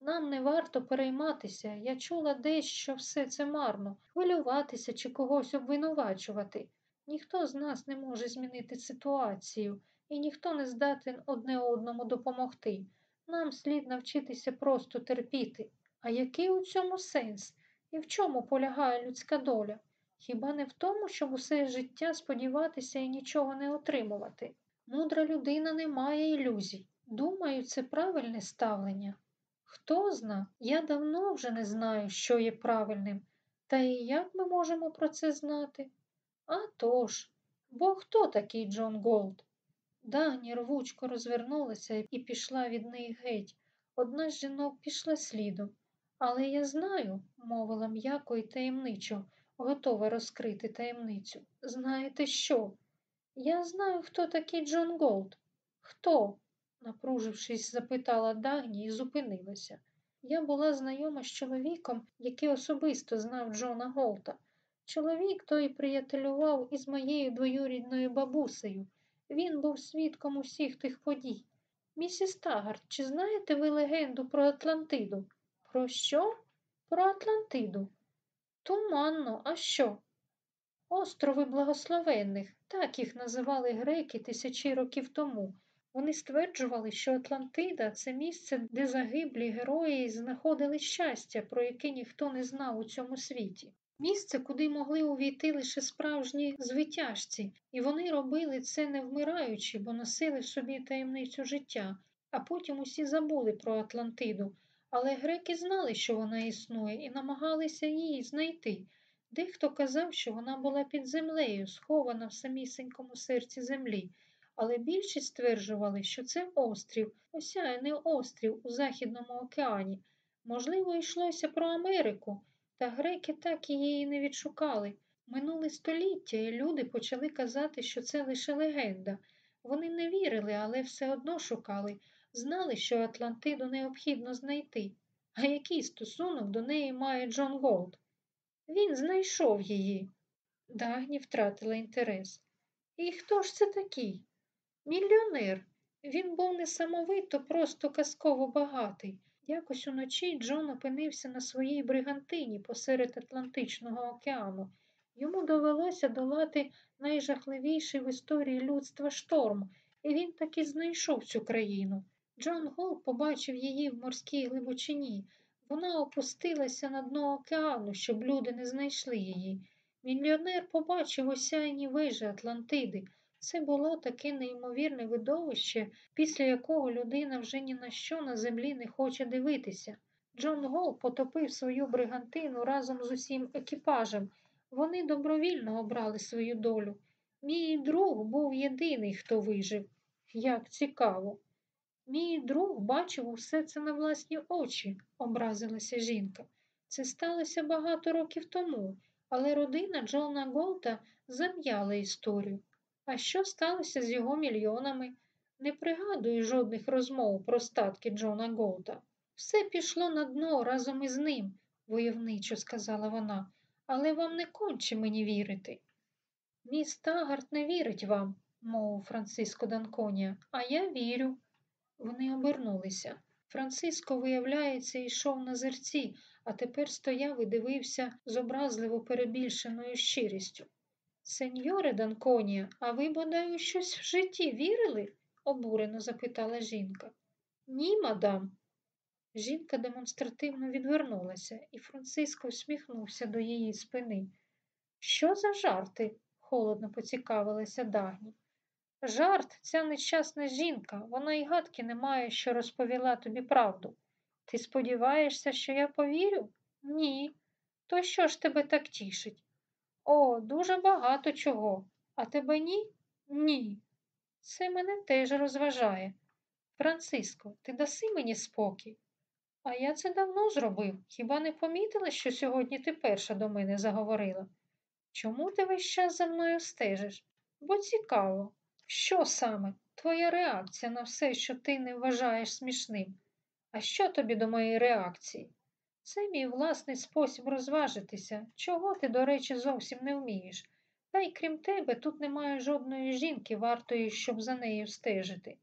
S1: Нам не варто перейматися. Я чула десь, що все це марно, хвилюватися чи когось обвинувачувати. Ніхто з нас не може змінити ситуацію, і ніхто не здатен одне одному допомогти. Нам слід навчитися просто терпіти. А який у цьому сенс? І в чому полягає людська доля? Хіба не в тому, щоб усе життя сподіватися і нічого не отримувати? Мудра людина не має ілюзій. Думаю, це правильне ставлення. Хто зна, я давно вже не знаю, що є правильним. Та і як ми можемо про це знати? Отож-бо хто такий Джон Ґолт? Дагні рвучко розвернулася і пішла від неї геть. Одна з жінок пішла слідом. Але я знаю, мовила м'яко і таємничо, готова розкрити таємницю. Знаєте що? Я знаю, хто такий Джон Ґолт. Хто? напружившись, запитала Дагні і зупинилася. Я була знайома з чоловіком, який особисто знав Джона Голта. Чоловік той приятелював із моєю двоюрідною бабусею. Він був свідком усіх тих подій. Місіс Тагард, чи знаєте ви легенду про Атлантиду? Про що? Про Атлантиду. Туманно, а що? Острови благословенних, так їх називали греки тисячі років тому. Вони стверджували, що Атлантида це місце, де загиблі герої знаходили щастя, про яке ніхто не знав у цьому світі. Місце, куди могли увійти лише справжні звитяжці, і вони робили це не вмираючи, бо носили в собі таємницю життя, а потім усі забули про Атлантиду. Але греки знали, що вона існує, і намагалися її знайти. Дехто казав, що вона була під землею, схована в самісінькому серці землі, але більшість стверджували, що це острів, осяяний острів у Західному океані. Можливо, йшлося про Америку, та греки так її не відшукали. Минуле століття, і люди почали казати, що це лише легенда. Вони не вірили, але все одно шукали, знали, що Атлантиду необхідно знайти. А який стосунок до неї має Джон Ґолт? Він знайшов її. Дагні втратила інтерес. І хто ж це такий? Мільйонер. Він був несамовито, просто казково багатий. Якось уночі Джон опинився на своїй бригантині посеред Атлантичного океану. Йому довелося долати найжахливіший в історії людства шторм, і він таки знайшов цю країну. Джон Гол побачив її в морській глибочині. Вона опустилася на дно океану, щоб люди не знайшли її. Мільйонер побачив осяйні вежі Атлантиди. Це було таке неймовірне видовище, після якого людина вже ні на що на землі не хоче дивитися. Джон Гол потопив свою бригантину разом з усім екіпажем. Вони добровільно обрали свою долю. Мій друг був єдиний, хто вижив. Як цікаво. Мій друг бачив усе це на власні очі, образилася жінка. Це сталося багато років тому, але родина Джона Голта зам'яла історію. А що сталося з його мільйонами? Не пригадую жодних розмов про статки Джона Голта. Все пішло на дно разом із ним, войовничо сказала вона, але вам не конче мені вірити. Міс Тагарт не вірить вам, мовив Франциско Данконія, а я вірю. Вони обернулися. Франциско, виявляється, йшов на зерці, а тепер стояв і дивився з образливо перебільшеною щирістю. Сеньоре Данконія, а ви, бодай, у щось в житті вірили? обурено запитала жінка. Ні, мадам. Жінка демонстративно відвернулася, і Франциско всміхнувся до її спини. Що за жарти? холодно поцікавилася Дагні. Жарт, ця нещасна жінка, вона й гадки не має, що розповіла тобі правду. Ти сподіваєшся, що я повірю? Ні. То що ж тебе так тішить? О, дуже багато чого. А тебе ні? Ні. Це мене теж розважає. Франциско, ти даси мені спокій. А я це давно зробив. Хіба не помітила, що сьогодні ти перша до мене заговорила? Чому ти весь час за мною стежиш? Бо цікаво. Що саме? Твоя реакція на все, що ти не вважаєш смішним. А що тобі до моєї реакції? Це мій власний спосіб розважитися, чого ти, до речі, зовсім не вмієш. Та й крім тебе, тут немає жодної жінки, вартої, щоб за нею стежити.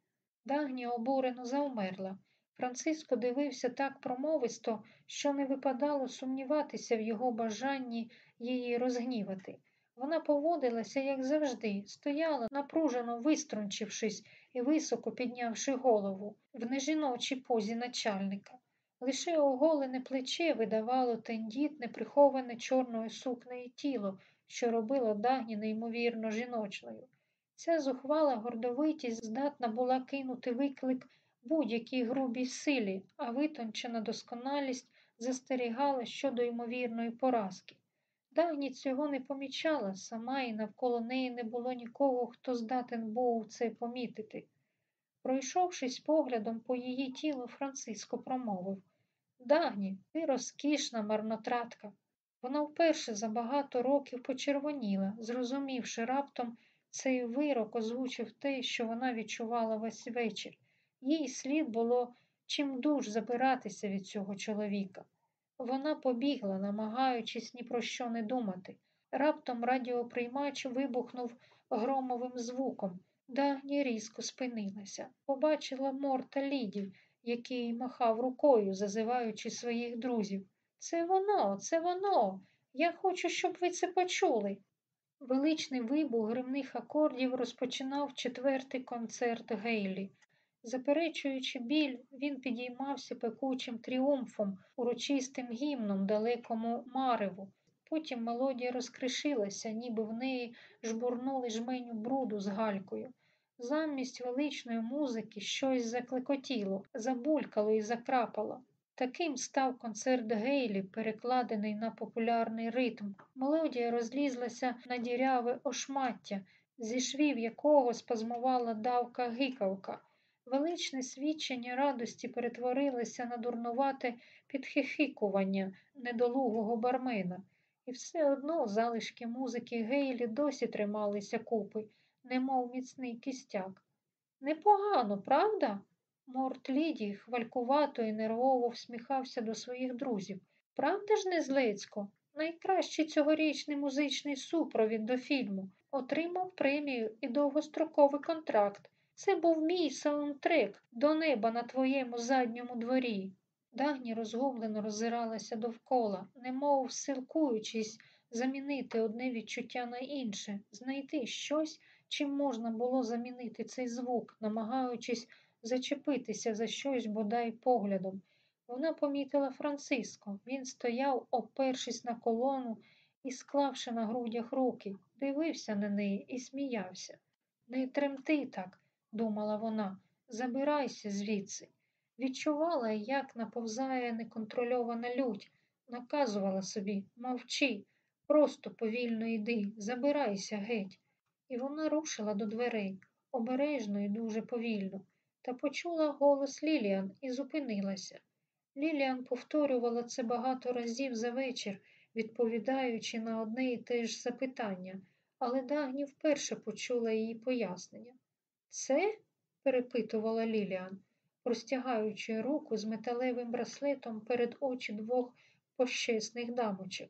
S1: Дагні обурено завмерла. Франциско дивився так промовисто, що не випадало сумніватися в його бажанні її розгнівати. Вона поводилася, як завжди, стояла, напружено виструнчившись і високо піднявши голову в нежіночій позі начальника. Лише оголене плече видавало тендітне, приховане чорною сукнею тіло, що робило дагні неймовірно жіночною. Ця зухвала гордовитість здатна була кинути виклик будь-якій грубій силі, а витончена досконалість застерігала щодо ймовірної поразки. Дагні цього не помічала сама і навколо неї не було нікого, хто здатен був це помітити. Пройшовшись поглядом по її тілу, Франциско промовив Дагні, ти розкішна марнотратка. Вона вперше за багато років почервоніла, зрозумівши раптом, цей вирок озвучив те, що вона відчувала весь вечір. Їй слід було чим дуж забиратися від цього чоловіка. Вона побігла, намагаючись ні про що не думати. Раптом радіоприймач вибухнув громовим звуком. Дагні різко спинилася. Побачила Морта Ліді, який махав рукою, зазиваючи своїх друзів. Це воно, це воно. Я хочу, щоб ви це почули. Величний вибух гримних акордів розпочинав четвертий концерт Гейлі. Заперечуючи біль, він підіймався пекучим тріумфом, урочистим гімном далекому мареву. Потім мелодія розкришилася, ніби в неї жбурнули жменю бруду з галькою. Замість величної музики щось заклекотіло, забулькало і закрапало. Таким став концерт Гейлі, перекладений на популярний ритм. Мелодія розлізлася на діряве ошмаття, зі швів якого спазмувала давка гикавка. Величне свідчення радості перетворилося на дурнувате підхихикування недолугого бармена. І все одно залишки музики Гейлі досі трималися купи, немов міцний кістяк. Непогано, правда? Морт Ліді хвалькувато і нервово всміхався до своїх друзів. Правда ж, не злецько? Найкращий цьогорічний музичний супровід до фільму отримав премію і довгостроковий контракт. Це був мій саундтрек до неба на твоєму задньому дворі. Дагні розгублено роззиралася довкола, немов силкуючись замінити одне відчуття на інше, знайти щось, чим можна було замінити цей звук, намагаючись зачепитися за щось бодай поглядом. Вона помітила Франциско. Він стояв, опершись на колону і, склавши на грудях руки, дивився на неї і сміявся. Не тремти так, думала вона, забирайся звідси. Відчувала, як наповзає неконтрольована лють, наказувала собі мовчи, просто повільно йди, забирайся геть. І вона рушила до дверей, обережно і дуже повільно, та почула голос Ліліан і зупинилася. Ліліан повторювала це багато разів за вечір, відповідаючи на одне і те ж запитання, але Дагні вперше почула її пояснення. Це? перепитувала Ліліан, простягаючи руку з металевим браслетом перед очі двох пощесних дамочок.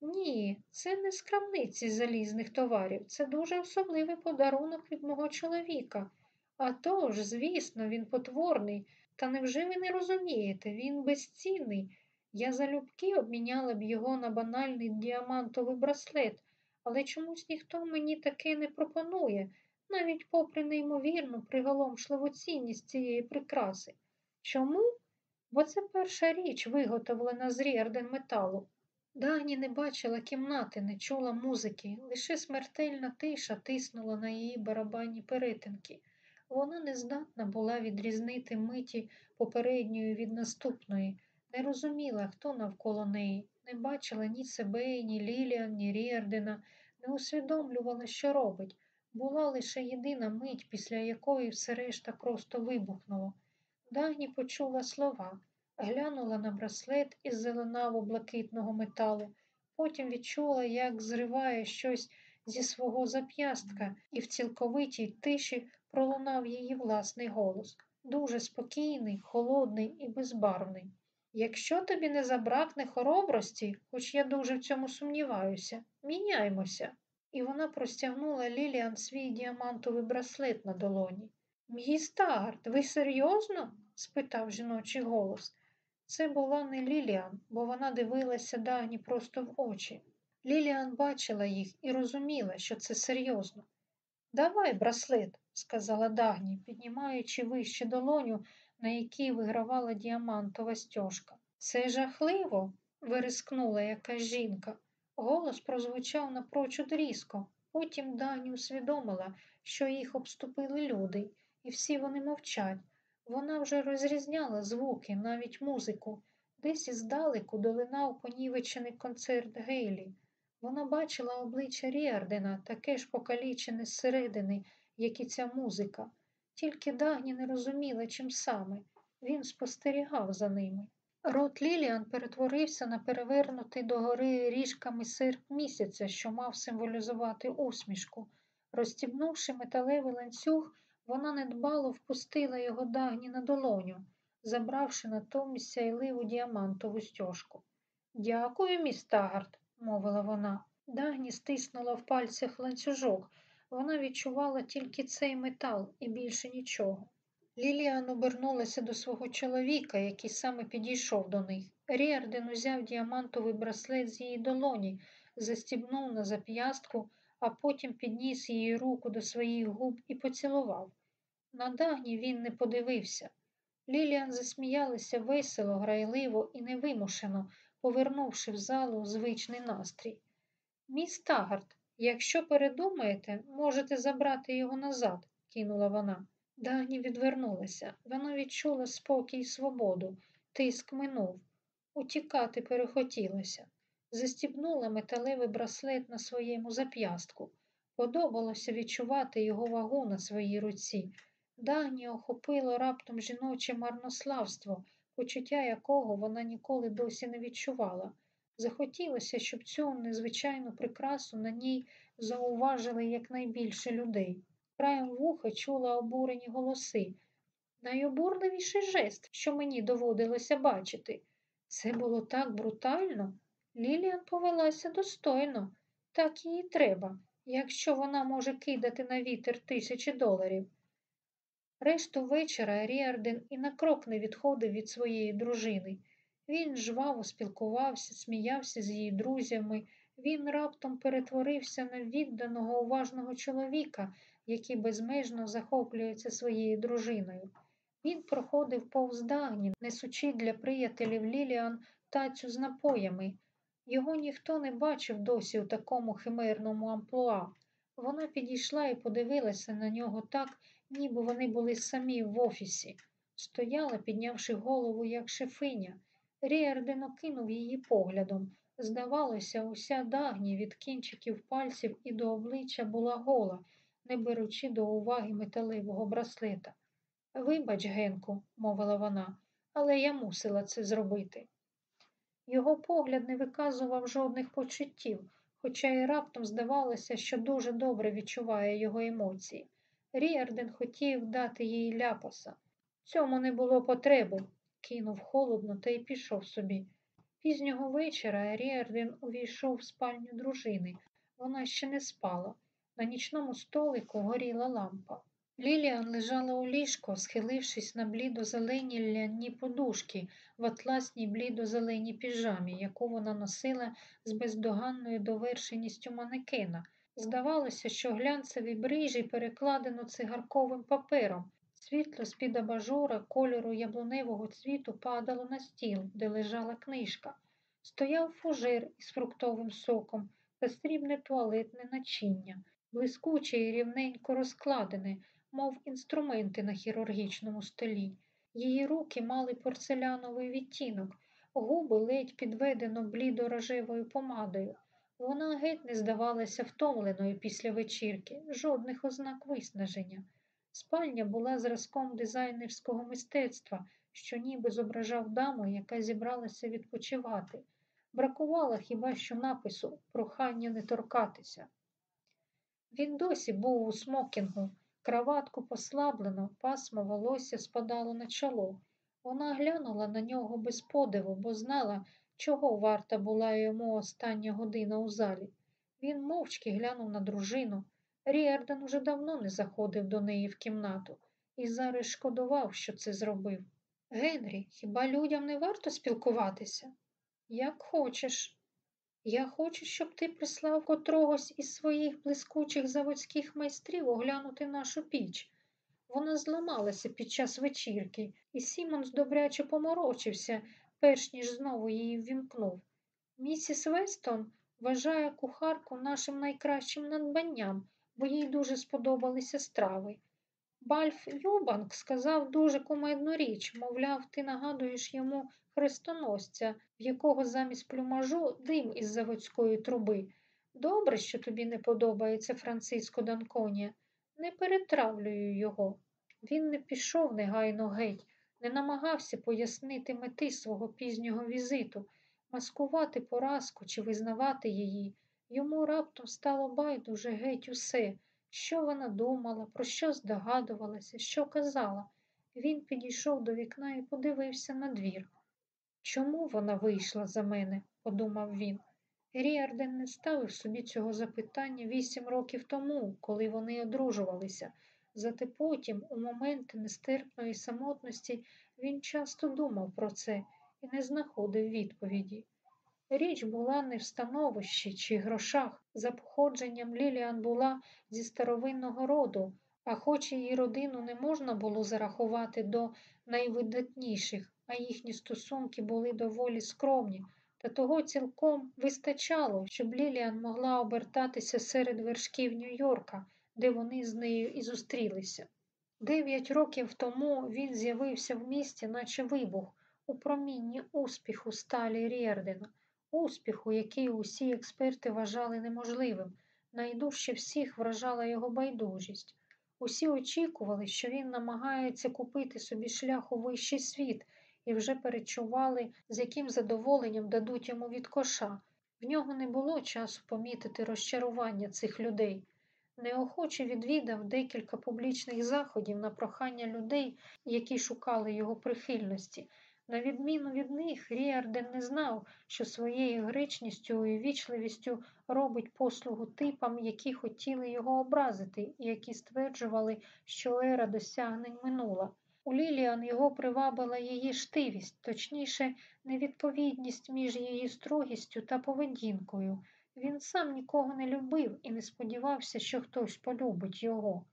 S1: Ні, це не з крамниці залізних товарів. Це дуже особливий подарунок від мого чоловіка. А тож, звісно, він потворний. Та невже ви не розумієте, він безцінний. Я залюбки обміняла б його на банальний діамантовий браслет, але чомусь ніхто мені таке не пропонує, навіть попри неймовірну приголомшливу цінність цієї прикраси. Чому? Бо це перша річ, виготовлена з ріарден металу. Дагні не бачила кімнати, не чула музики, лише смертельна тиша тиснула на її барабанні перетинки. Вона не здатна була відрізнити миті попередньої від наступної, не розуміла, хто навколо неї, не бачила ні себе, ні Ліліан, ні Ріардена, не усвідомлювала, що робить. Була лише єдина мить, після якої все решта просто вибухнуло. Дагні почула слова, глянула на браслет із зеленаво блакитного металу, потім відчула, як зриває щось зі свого зап'ястка, і в цілковитій тиші пролунав її власний голос, дуже спокійний, холодний і безбарвний. Якщо тобі не забракне хоробрості, хоч я дуже в цьому сумніваюся, міняймося. І вона простягнула Ліліан свій діамантовий браслет на долоні. Мгістард, ви серйозно? спитав жіночий голос. Це була не Ліліан, бо вона дивилася Дагні просто в очі. Ліліан бачила їх і розуміла, що це серйозно. Давай, браслет, сказала Дагні, піднімаючи вище долоню, на якій вигравала діамантова стяжка. Це жахливо, вирискнула якась жінка. Голос прозвучав напрочуд різко. Потім Дагні усвідомила, що їх обступили люди, і всі вони мовчать. Вона вже розрізняла звуки, навіть музику. Десь іздалеку долинав понівечений концерт Гейлі. Вона бачила обличчя Ріардена, таке ж покалічене зсередини, як і ця музика. Тільки Дагні не розуміла, чим саме. Він спостерігав за ними. Рот Ліліан перетворився на перевернутий догори ріжками серп місяця, що мав символізувати усмішку. Розстібнувши металевий ланцюг, вона недбало впустила його дагні на долоню, забравши натомість сяйливу діамантову стяжку. Дякую, міс мовила вона. Дагні стиснула в пальцях ланцюжок. Вона відчувала тільки цей метал і більше нічого. Ліліан обернулася до свого чоловіка, який саме підійшов до них. Ріарден узяв діамантовий браслет з її долоні, застібнув на зап'ястку, а потім підніс її руку до своїх губ і поцілував. На дагні він не подивився. Ліліан засміялася весело, грайливо і невимушено, повернувши в залу звичний настрій. Міс Тагард, якщо передумаєте, можете забрати його назад, кинула вона. Дагні відвернулася. Вона відчула спокій і свободу. Тиск минув. Утікати перехотілося. Застібнула металевий браслет на своєму зап'ястку. Подобалося відчувати його вагу на своїй руці. Дагні охопило раптом жіноче марнославство, почуття якого вона ніколи досі не відчувала. Захотілося, щоб цю незвичайну прикрасу на ній зауважили якнайбільше людей. Краєм вуха чула обурені голоси. Найобурливіший жест, що мені доводилося бачити. Це було так брутально. Ліліан повелася достойно, так їй треба, якщо вона може кидати на вітер тисячі доларів. Решту вечора Ріарден і на крок не відходив від своєї дружини. Він жваво спілкувався, сміявся з її друзями. Він раптом перетворився на відданого уважного чоловіка, який безмежно захоплюється своєю дружиною. Він проходив повз Дагні, несучи для приятелів Ліліан тацю з напоями. Його ніхто не бачив досі у такому химерному амплуа. Вона підійшла і подивилася на нього так, ніби вони були самі в офісі. Стояла, піднявши голову, як шефиня. Ріарден окинув її поглядом. Здавалося, уся Дагні від кінчиків пальців і до обличчя була гола, не беручи до уваги металевого браслета. Вибач, Генку, мовила вона, але я мусила це зробити. Його погляд не виказував жодних почуттів, хоча й раптом здавалося, що дуже добре відчуває його емоції. Ріарден хотів дати їй ляпаса. Цьому не було потреби, кинув холодно та й пішов собі. Пізнього вечора Ріарден увійшов в спальню дружини. Вона ще не спала. На нічному столику горіла лампа. Ліліан лежала у ліжко, схилившись на блідо-зелені ляні подушки в атласній блідо-зеленій піжамі, яку вона носила з бездоганною довершеністю манекена. Здавалося, що глянцеві брижі перекладено цигарковим папером. Світло з-під абажура кольору яблуневого цвіту падало на стіл, де лежала книжка. Стояв фужер із фруктовим соком та срібне туалетне начиння, блискуче і рівненько розкладене, мов інструменти на хірургічному столі. Її руки мали порцеляновий відтінок, губи ледь підведено блідо-рожевою помадою. Вона геть не здавалася втомленою після вечірки, жодних ознак виснаження. Спальня була зразком дизайнерського мистецтва, що ніби зображав даму, яка зібралася відпочивати. Бракувало хіба що напису прохання не торкатися. Він досі був у смокінгу, краватку послаблено, пасмо волосся спадало на чоло. Вона глянула на нього без подиву, бо знала, чого варта була йому остання година у залі. Він мовчки глянув на дружину. Ріарден уже давно не заходив до неї в кімнату і зараз шкодував, що це зробив. Генрі, хіба людям не варто спілкуватися? Як хочеш. Я хочу, щоб ти прислав котрогось із своїх блискучих заводських майстрів оглянути нашу піч. Вона зламалася під час вечірки, і Сімонс добряче поморочився, перш ніж знову її ввімкнув. Місіс Вестон вважає кухарку нашим найкращим надбанням, бо їй дуже сподобалися страви. Бальф Юбанк сказав дуже кумедну річ, мовляв, ти нагадуєш йому хрестоносця, в якого замість плюмажу дим із заводської труби. Добре, що тобі не подобається Франциско Данконія. Не перетравлюю його. Він не пішов негайно геть, не намагався пояснити мети свого пізнього візиту, маскувати поразку чи визнавати її. Йому раптом стало байдуже геть усе, що вона думала, про що здогадувалася, що казала. Він підійшов до вікна і подивився на двір. Чому вона вийшла за мене? подумав він. Ріарден не ставив собі цього запитання вісім років тому, коли вони одружувалися. Зате потім, у моменти нестерпної самотності, він часто думав про це і не знаходив відповіді. Річ була не в становищі чи грошах. За походженням Ліліан була зі старовинного роду, а хоч її родину не можна було зарахувати до найвидатніших, а їхні стосунки були доволі скромні, та того цілком вистачало, щоб Ліліан могла обертатися серед вершків Нью-Йорка, де вони з нею і зустрілися. Дев'ять років тому він з'явився в місті, наче вибух, у промінні успіху сталі Рєрдена, успіху, який усі експерти вважали неможливим. Найдужче всіх вражала його байдужість. Усі очікували, що він намагається купити собі шлях у вищий світ, і вже перечували, з яким задоволенням дадуть йому від коша. В нього не було часу помітити розчарування цих людей. Неохоче відвідав декілька публічних заходів на прохання людей, які шукали його прихильності. На відміну від них, Ріарден не знав, що своєю гречністю і вічливістю робить послугу типам, які хотіли його образити, і які стверджували, що ера досягнень минула. У Ліліан його привабила її штивість, точніше, невідповідність між її строгістю та поведінкою. Він сам нікого не любив і не сподівався, що хтось полюбить його.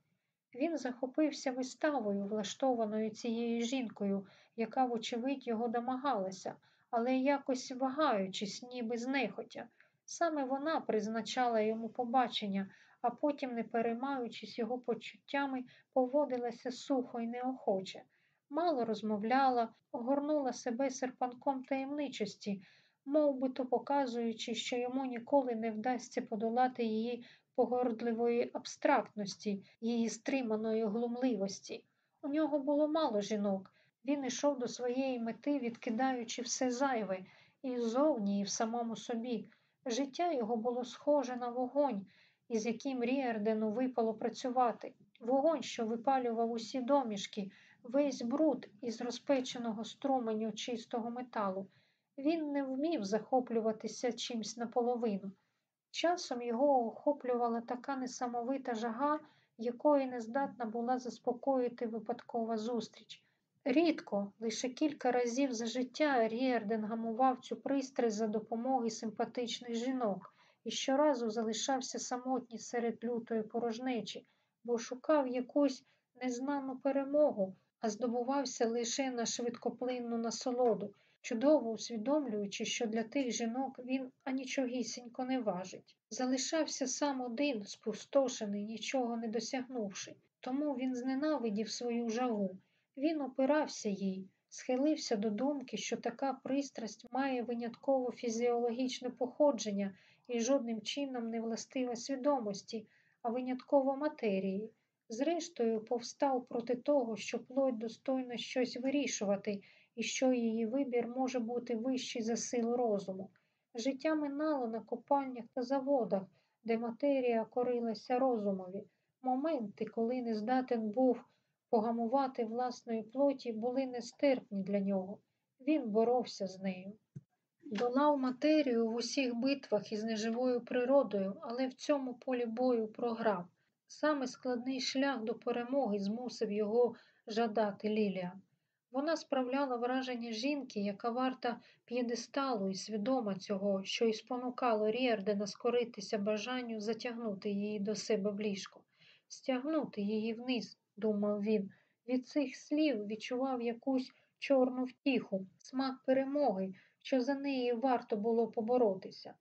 S1: Він захопився виставою, влаштованою цією жінкою, яка, вочевидь, його домагалася, але якось вагаючись, ніби знехотя. Саме вона призначала йому побачення, а потім, не переймаючись його почуттями, поводилася сухо й неохоче. Мало розмовляла, огорнула себе серпанком таємничості, мов би то показуючи, що йому ніколи не вдасться подолати її погордливої абстрактності, її стриманої глумливості. У нього було мало жінок. Він ішов до своєї мети, відкидаючи все зайве, і зовні, і в самому собі. Життя його було схоже на вогонь, із яким Ріардену випало працювати. Вогонь, що випалював усі домішки, весь бруд із розпеченого струменю чистого металу. Він не вмів захоплюватися чимсь наполовину. Часом його охоплювала така несамовита жага, якої не здатна була заспокоїти випадкова зустріч. Рідко, лише кілька разів за життя Ріерден гамував цю пристрасть за допомоги симпатичних жінок і щоразу залишався самотній серед лютої порожнечі, бо шукав якусь незнану перемогу, а здобувався лише на швидкоплинну насолоду, чудово усвідомлюючи, що для тих жінок він анічогісінько не важить. Залишався сам один, спустошений, нічого не досягнувши. Тому він зненавидів свою жагу. Він опирався їй, схилився до думки, що така пристрасть має винятково фізіологічне походження і жодним чином не властива свідомості, а винятково матерії. Зрештою, повстав проти того, що плоть достойно щось вирішувати і що її вибір може бути вищий за силу розуму. Життя минало на копальнях та заводах, де матерія корилася розумові. Моменти, коли не здатен був погамувати власної плоті, були нестерпні для нього. Він боровся з нею. Долав матерію в усіх битвах із неживою природою, але в цьому полі бою програв. Саме складний шлях до перемоги змусив його жадати Ліліан. Вона справляла враження жінки, яка варта п'єдесталу і свідома цього, що й спонукало Ріардена скоритися бажанню затягнути її до себе в ліжко, стягнути її вниз, думав він. Від цих слів відчував якусь чорну втіху, смак перемоги, що за неї варто було поборотися.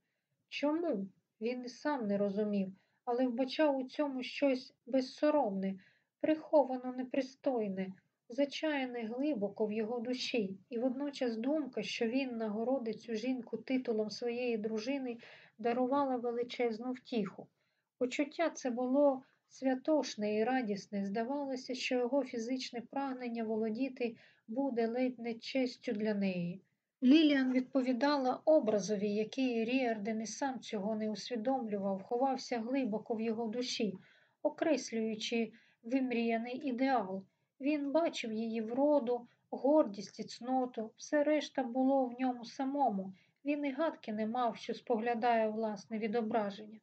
S1: Чому? Він і сам не розумів, але вбачав у цьому щось безсоромне, приховано непристойне, зачаяне глибоко в його душі, і водночас думка, що він нагородить цю жінку титулом своєї дружини, дарувала величезну втіху. Почуття це було святошне і радісне, здавалося, що його фізичне прагнення володіти буде ледь не честю для неї. Ліліан відповідала образові, який Ріарден і сам цього не усвідомлював, ховався глибоко в його душі, окреслюючи вимріяний ідеал. Він бачив її вроду, гордість і цноту, все решта було в ньому самому. Він і гадки не мав, що споглядає власне відображення.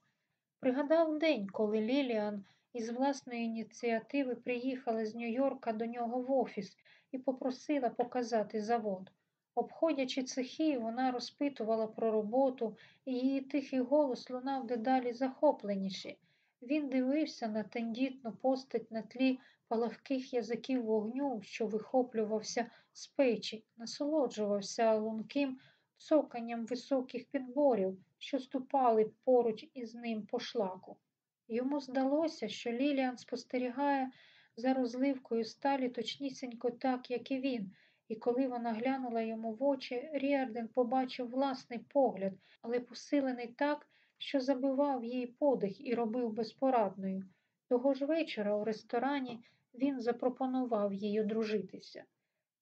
S1: Пригадав день, коли Ліліан із власної ініціативи приїхала з Нью-Йорка до нього в офіс і попросила показати завод. Обходячи цехи, вона розпитувала про роботу, і її тихий голос лунав дедалі захопленіше. Він дивився на тендітну постать на тлі палахких язиків вогню, що вихоплювався з печі, насолоджувався лунким цоканням високих підборів, що ступали поруч із ним по шлаку. Йому здалося, що Ліліан спостерігає за розливкою сталі точнісінько так, як і він, і коли вона глянула йому в очі, Ріарден побачив власний погляд, але посилений так, що забивав їй подих і робив безпорадною. Того ж вечора у ресторані він запропонував їй одружитися.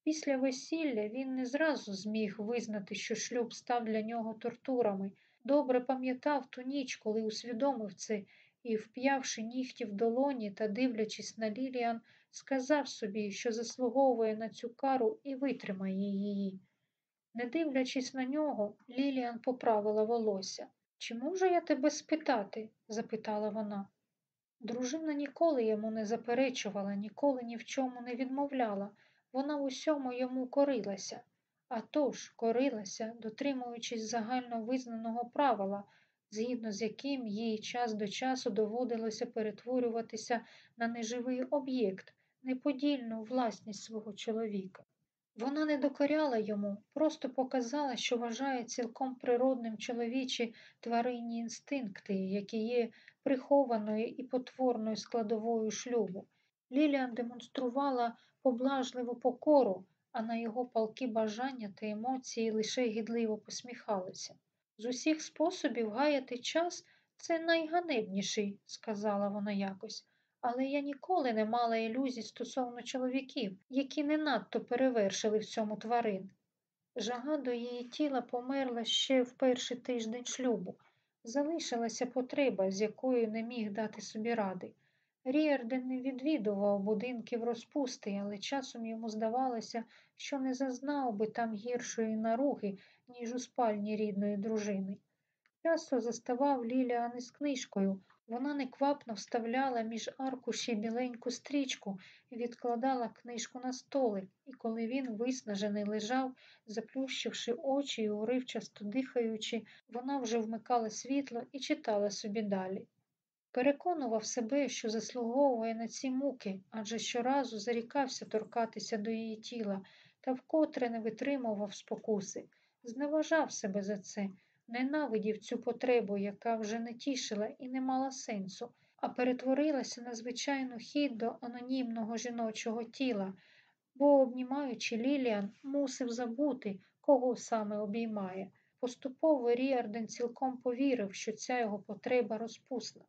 S1: Після весілля він не зразу зміг визнати, що шлюб став для нього тортурами. Добре пам'ятав ту ніч, коли усвідомив це і, вп'явши нігті в долоні та дивлячись на Ліліан, сказав собі, що заслуговує на цю кару і витримає її. Не дивлячись на нього, Ліліан поправила волосся. Чи можу я тебе спитати? запитала вона. Дружина ніколи йому не заперечувала, ніколи ні в чому не відмовляла. Вона усьому йому корилася. А тож, корилася, дотримуючись загально визнаного правила, згідно з яким їй час до часу доводилося перетворюватися на неживий об'єкт, неподільну власність свого чоловіка. Вона не докоряла йому, просто показала, що вважає цілком природним чоловічі тваринні інстинкти, які є прихованою і потворною складовою шлюбу. Ліліан демонструвала поблажливу покору, а на його палки бажання та емоції лише гідливо посміхалися. З усіх способів гаяти час це найганебніший, сказала вона якось, але я ніколи не мала ілюзій стосовно чоловіків, які не надто перевершили в цьому тварин. Жага до її тіла померла ще в перший тиждень шлюбу. Залишилася потреба, з якою не міг дати собі ради. Ріарден не відвідував будинків розпусти, але часом йому здавалося, що не зазнав би там гіршої наруги, ніж у спальні рідної дружини. Часто заставав Ліліан із книжкою. Вона неквапно вставляла між аркуші біленьку стрічку і відкладала книжку на столик, і коли він, виснажений, лежав, заплющивши очі і уривчасто дихаючи, вона вже вмикала світло і читала собі далі. Переконував себе, що заслуговує на ці муки, адже щоразу зарікався торкатися до її тіла та вкотре не витримував спокуси, зневажав себе за це, ненавидів цю потребу, яка вже не тішила і не мала сенсу, а перетворилася на звичайну хід до анонімного жіночого тіла, бо, обнімаючи Ліліан, мусив забути, кого саме обіймає. Поступово Ріарден цілком повірив, що ця його потреба розпусна.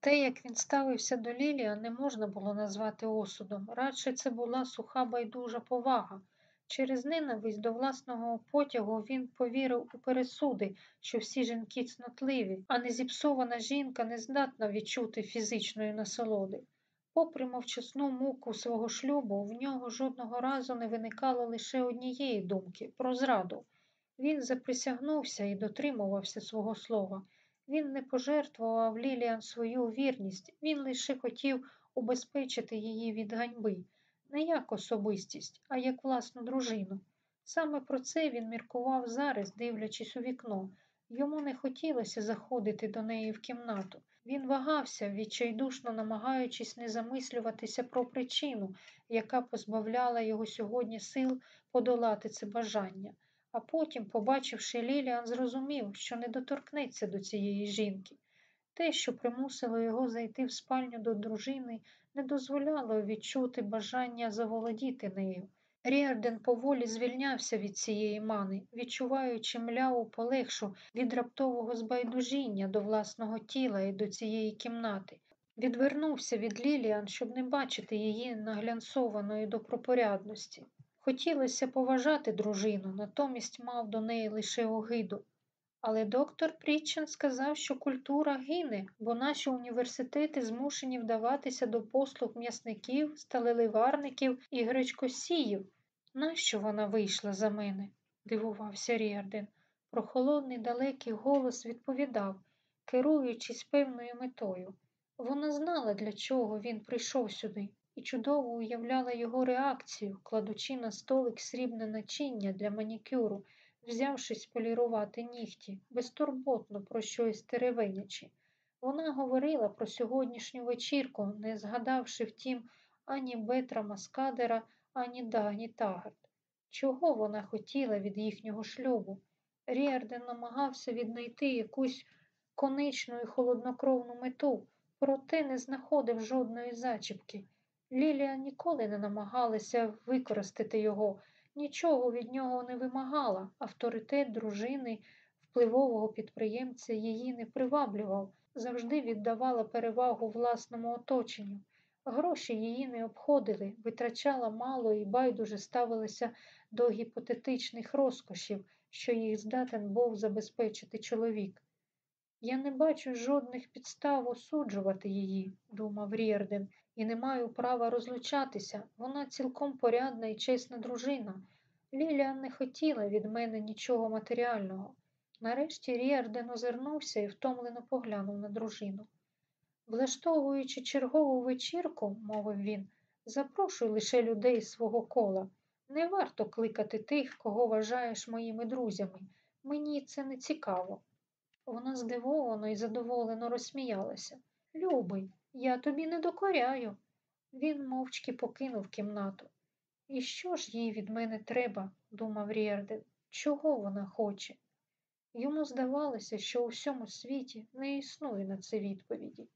S1: Те, як він ставився до Ліліан, не можна було назвати осудом. Радше це була суха байдужа повага. Через ненависть до власного потягу він повірив у пересуди, що всі жінки цнотливі, а незіпсована жінка не здатна відчути фізичної насолоди. Попри мовчасну муку свого шлюбу, в нього жодного разу не виникало лише однієї думки про зраду. Він заприсягнувся і дотримувався свого слова. Він не пожертвував Ліліан свою вірність, він лише хотів убезпечити її від ганьби. Не як особистість, а як власну дружину. Саме про це він міркував зараз, дивлячись у вікно. Йому не хотілося заходити до неї в кімнату. Він вагався, відчайдушно намагаючись не замислюватися про причину, яка позбавляла його сьогодні сил подолати це бажання. А потім, побачивши Ліліан, зрозумів, що не доторкнеться до цієї жінки. Те, що примусило його зайти в спальню до дружини, не дозволяло відчути бажання заволодіти нею. Ріарден поволі звільнявся від цієї мани, відчуваючи мляву полегшу від раптового збайдужіння до власного тіла і до цієї кімнати. Відвернувся від Ліліан, щоб не бачити її наглянсованої добропорядності. Хотілося поважати дружину, натомість мав до неї лише огиду. Але доктор Прітчет сказав, що культура гине, бо наші університети змушені вдаватися до послуг м'ясників, сталеливарників і гречкосіїв. Нащо вона вийшла за мене? дивувався Ріарден. Прохолодний далекий голос відповідав, керуючись певною метою. Вона знала, для чого він прийшов сюди, і чудово уявляла його реакцію, кладучи на столик срібне начиння для манікюру, взявшись полірувати нігті, безтурботно про щось теревенячи. Вона говорила про сьогоднішню вечірку, не згадавши втім ані Бертрама Скаддера, ані Дагні Таґґарт. Чого вона хотіла від їхнього шлюбу? Ріарден намагався віднайти якусь конечну і холоднокровну мету, проте не знаходив жодної зачіпки. Лілія ніколи не намагалася використати його, нічого від нього не вимагала. Авторитет дружини, впливового підприємця її не приваблював, завжди віддавала перевагу власному оточенню. Гроші її не обходили, витрачала мало і байдуже ставилася до гіпотетичних розкошів, що їх здатен був забезпечити чоловік. Я не бачу жодних підстав осуджувати її, думав Ріарден, і не маю права розлучатися. Вона цілком порядна і чесна дружина. Ліліан не хотіла від мене нічого матеріального. Нарешті Ріарден озирнувся і втомлено поглянув на дружину. Влаштовуючи чергову вечірку, мовив він, запрошуй лише людей з свого кола. Не варто кликати тих, кого вважаєш моїми друзями. Мені це не цікаво. Вона здивовано і задоволено розсміялася. Любий, я тобі не докоряю. Він мовчки покинув кімнату. І що ж їй від мене треба, думав Рєрден, чого вона хоче? Йому здавалося, що у всьому світі не існує на це відповіді.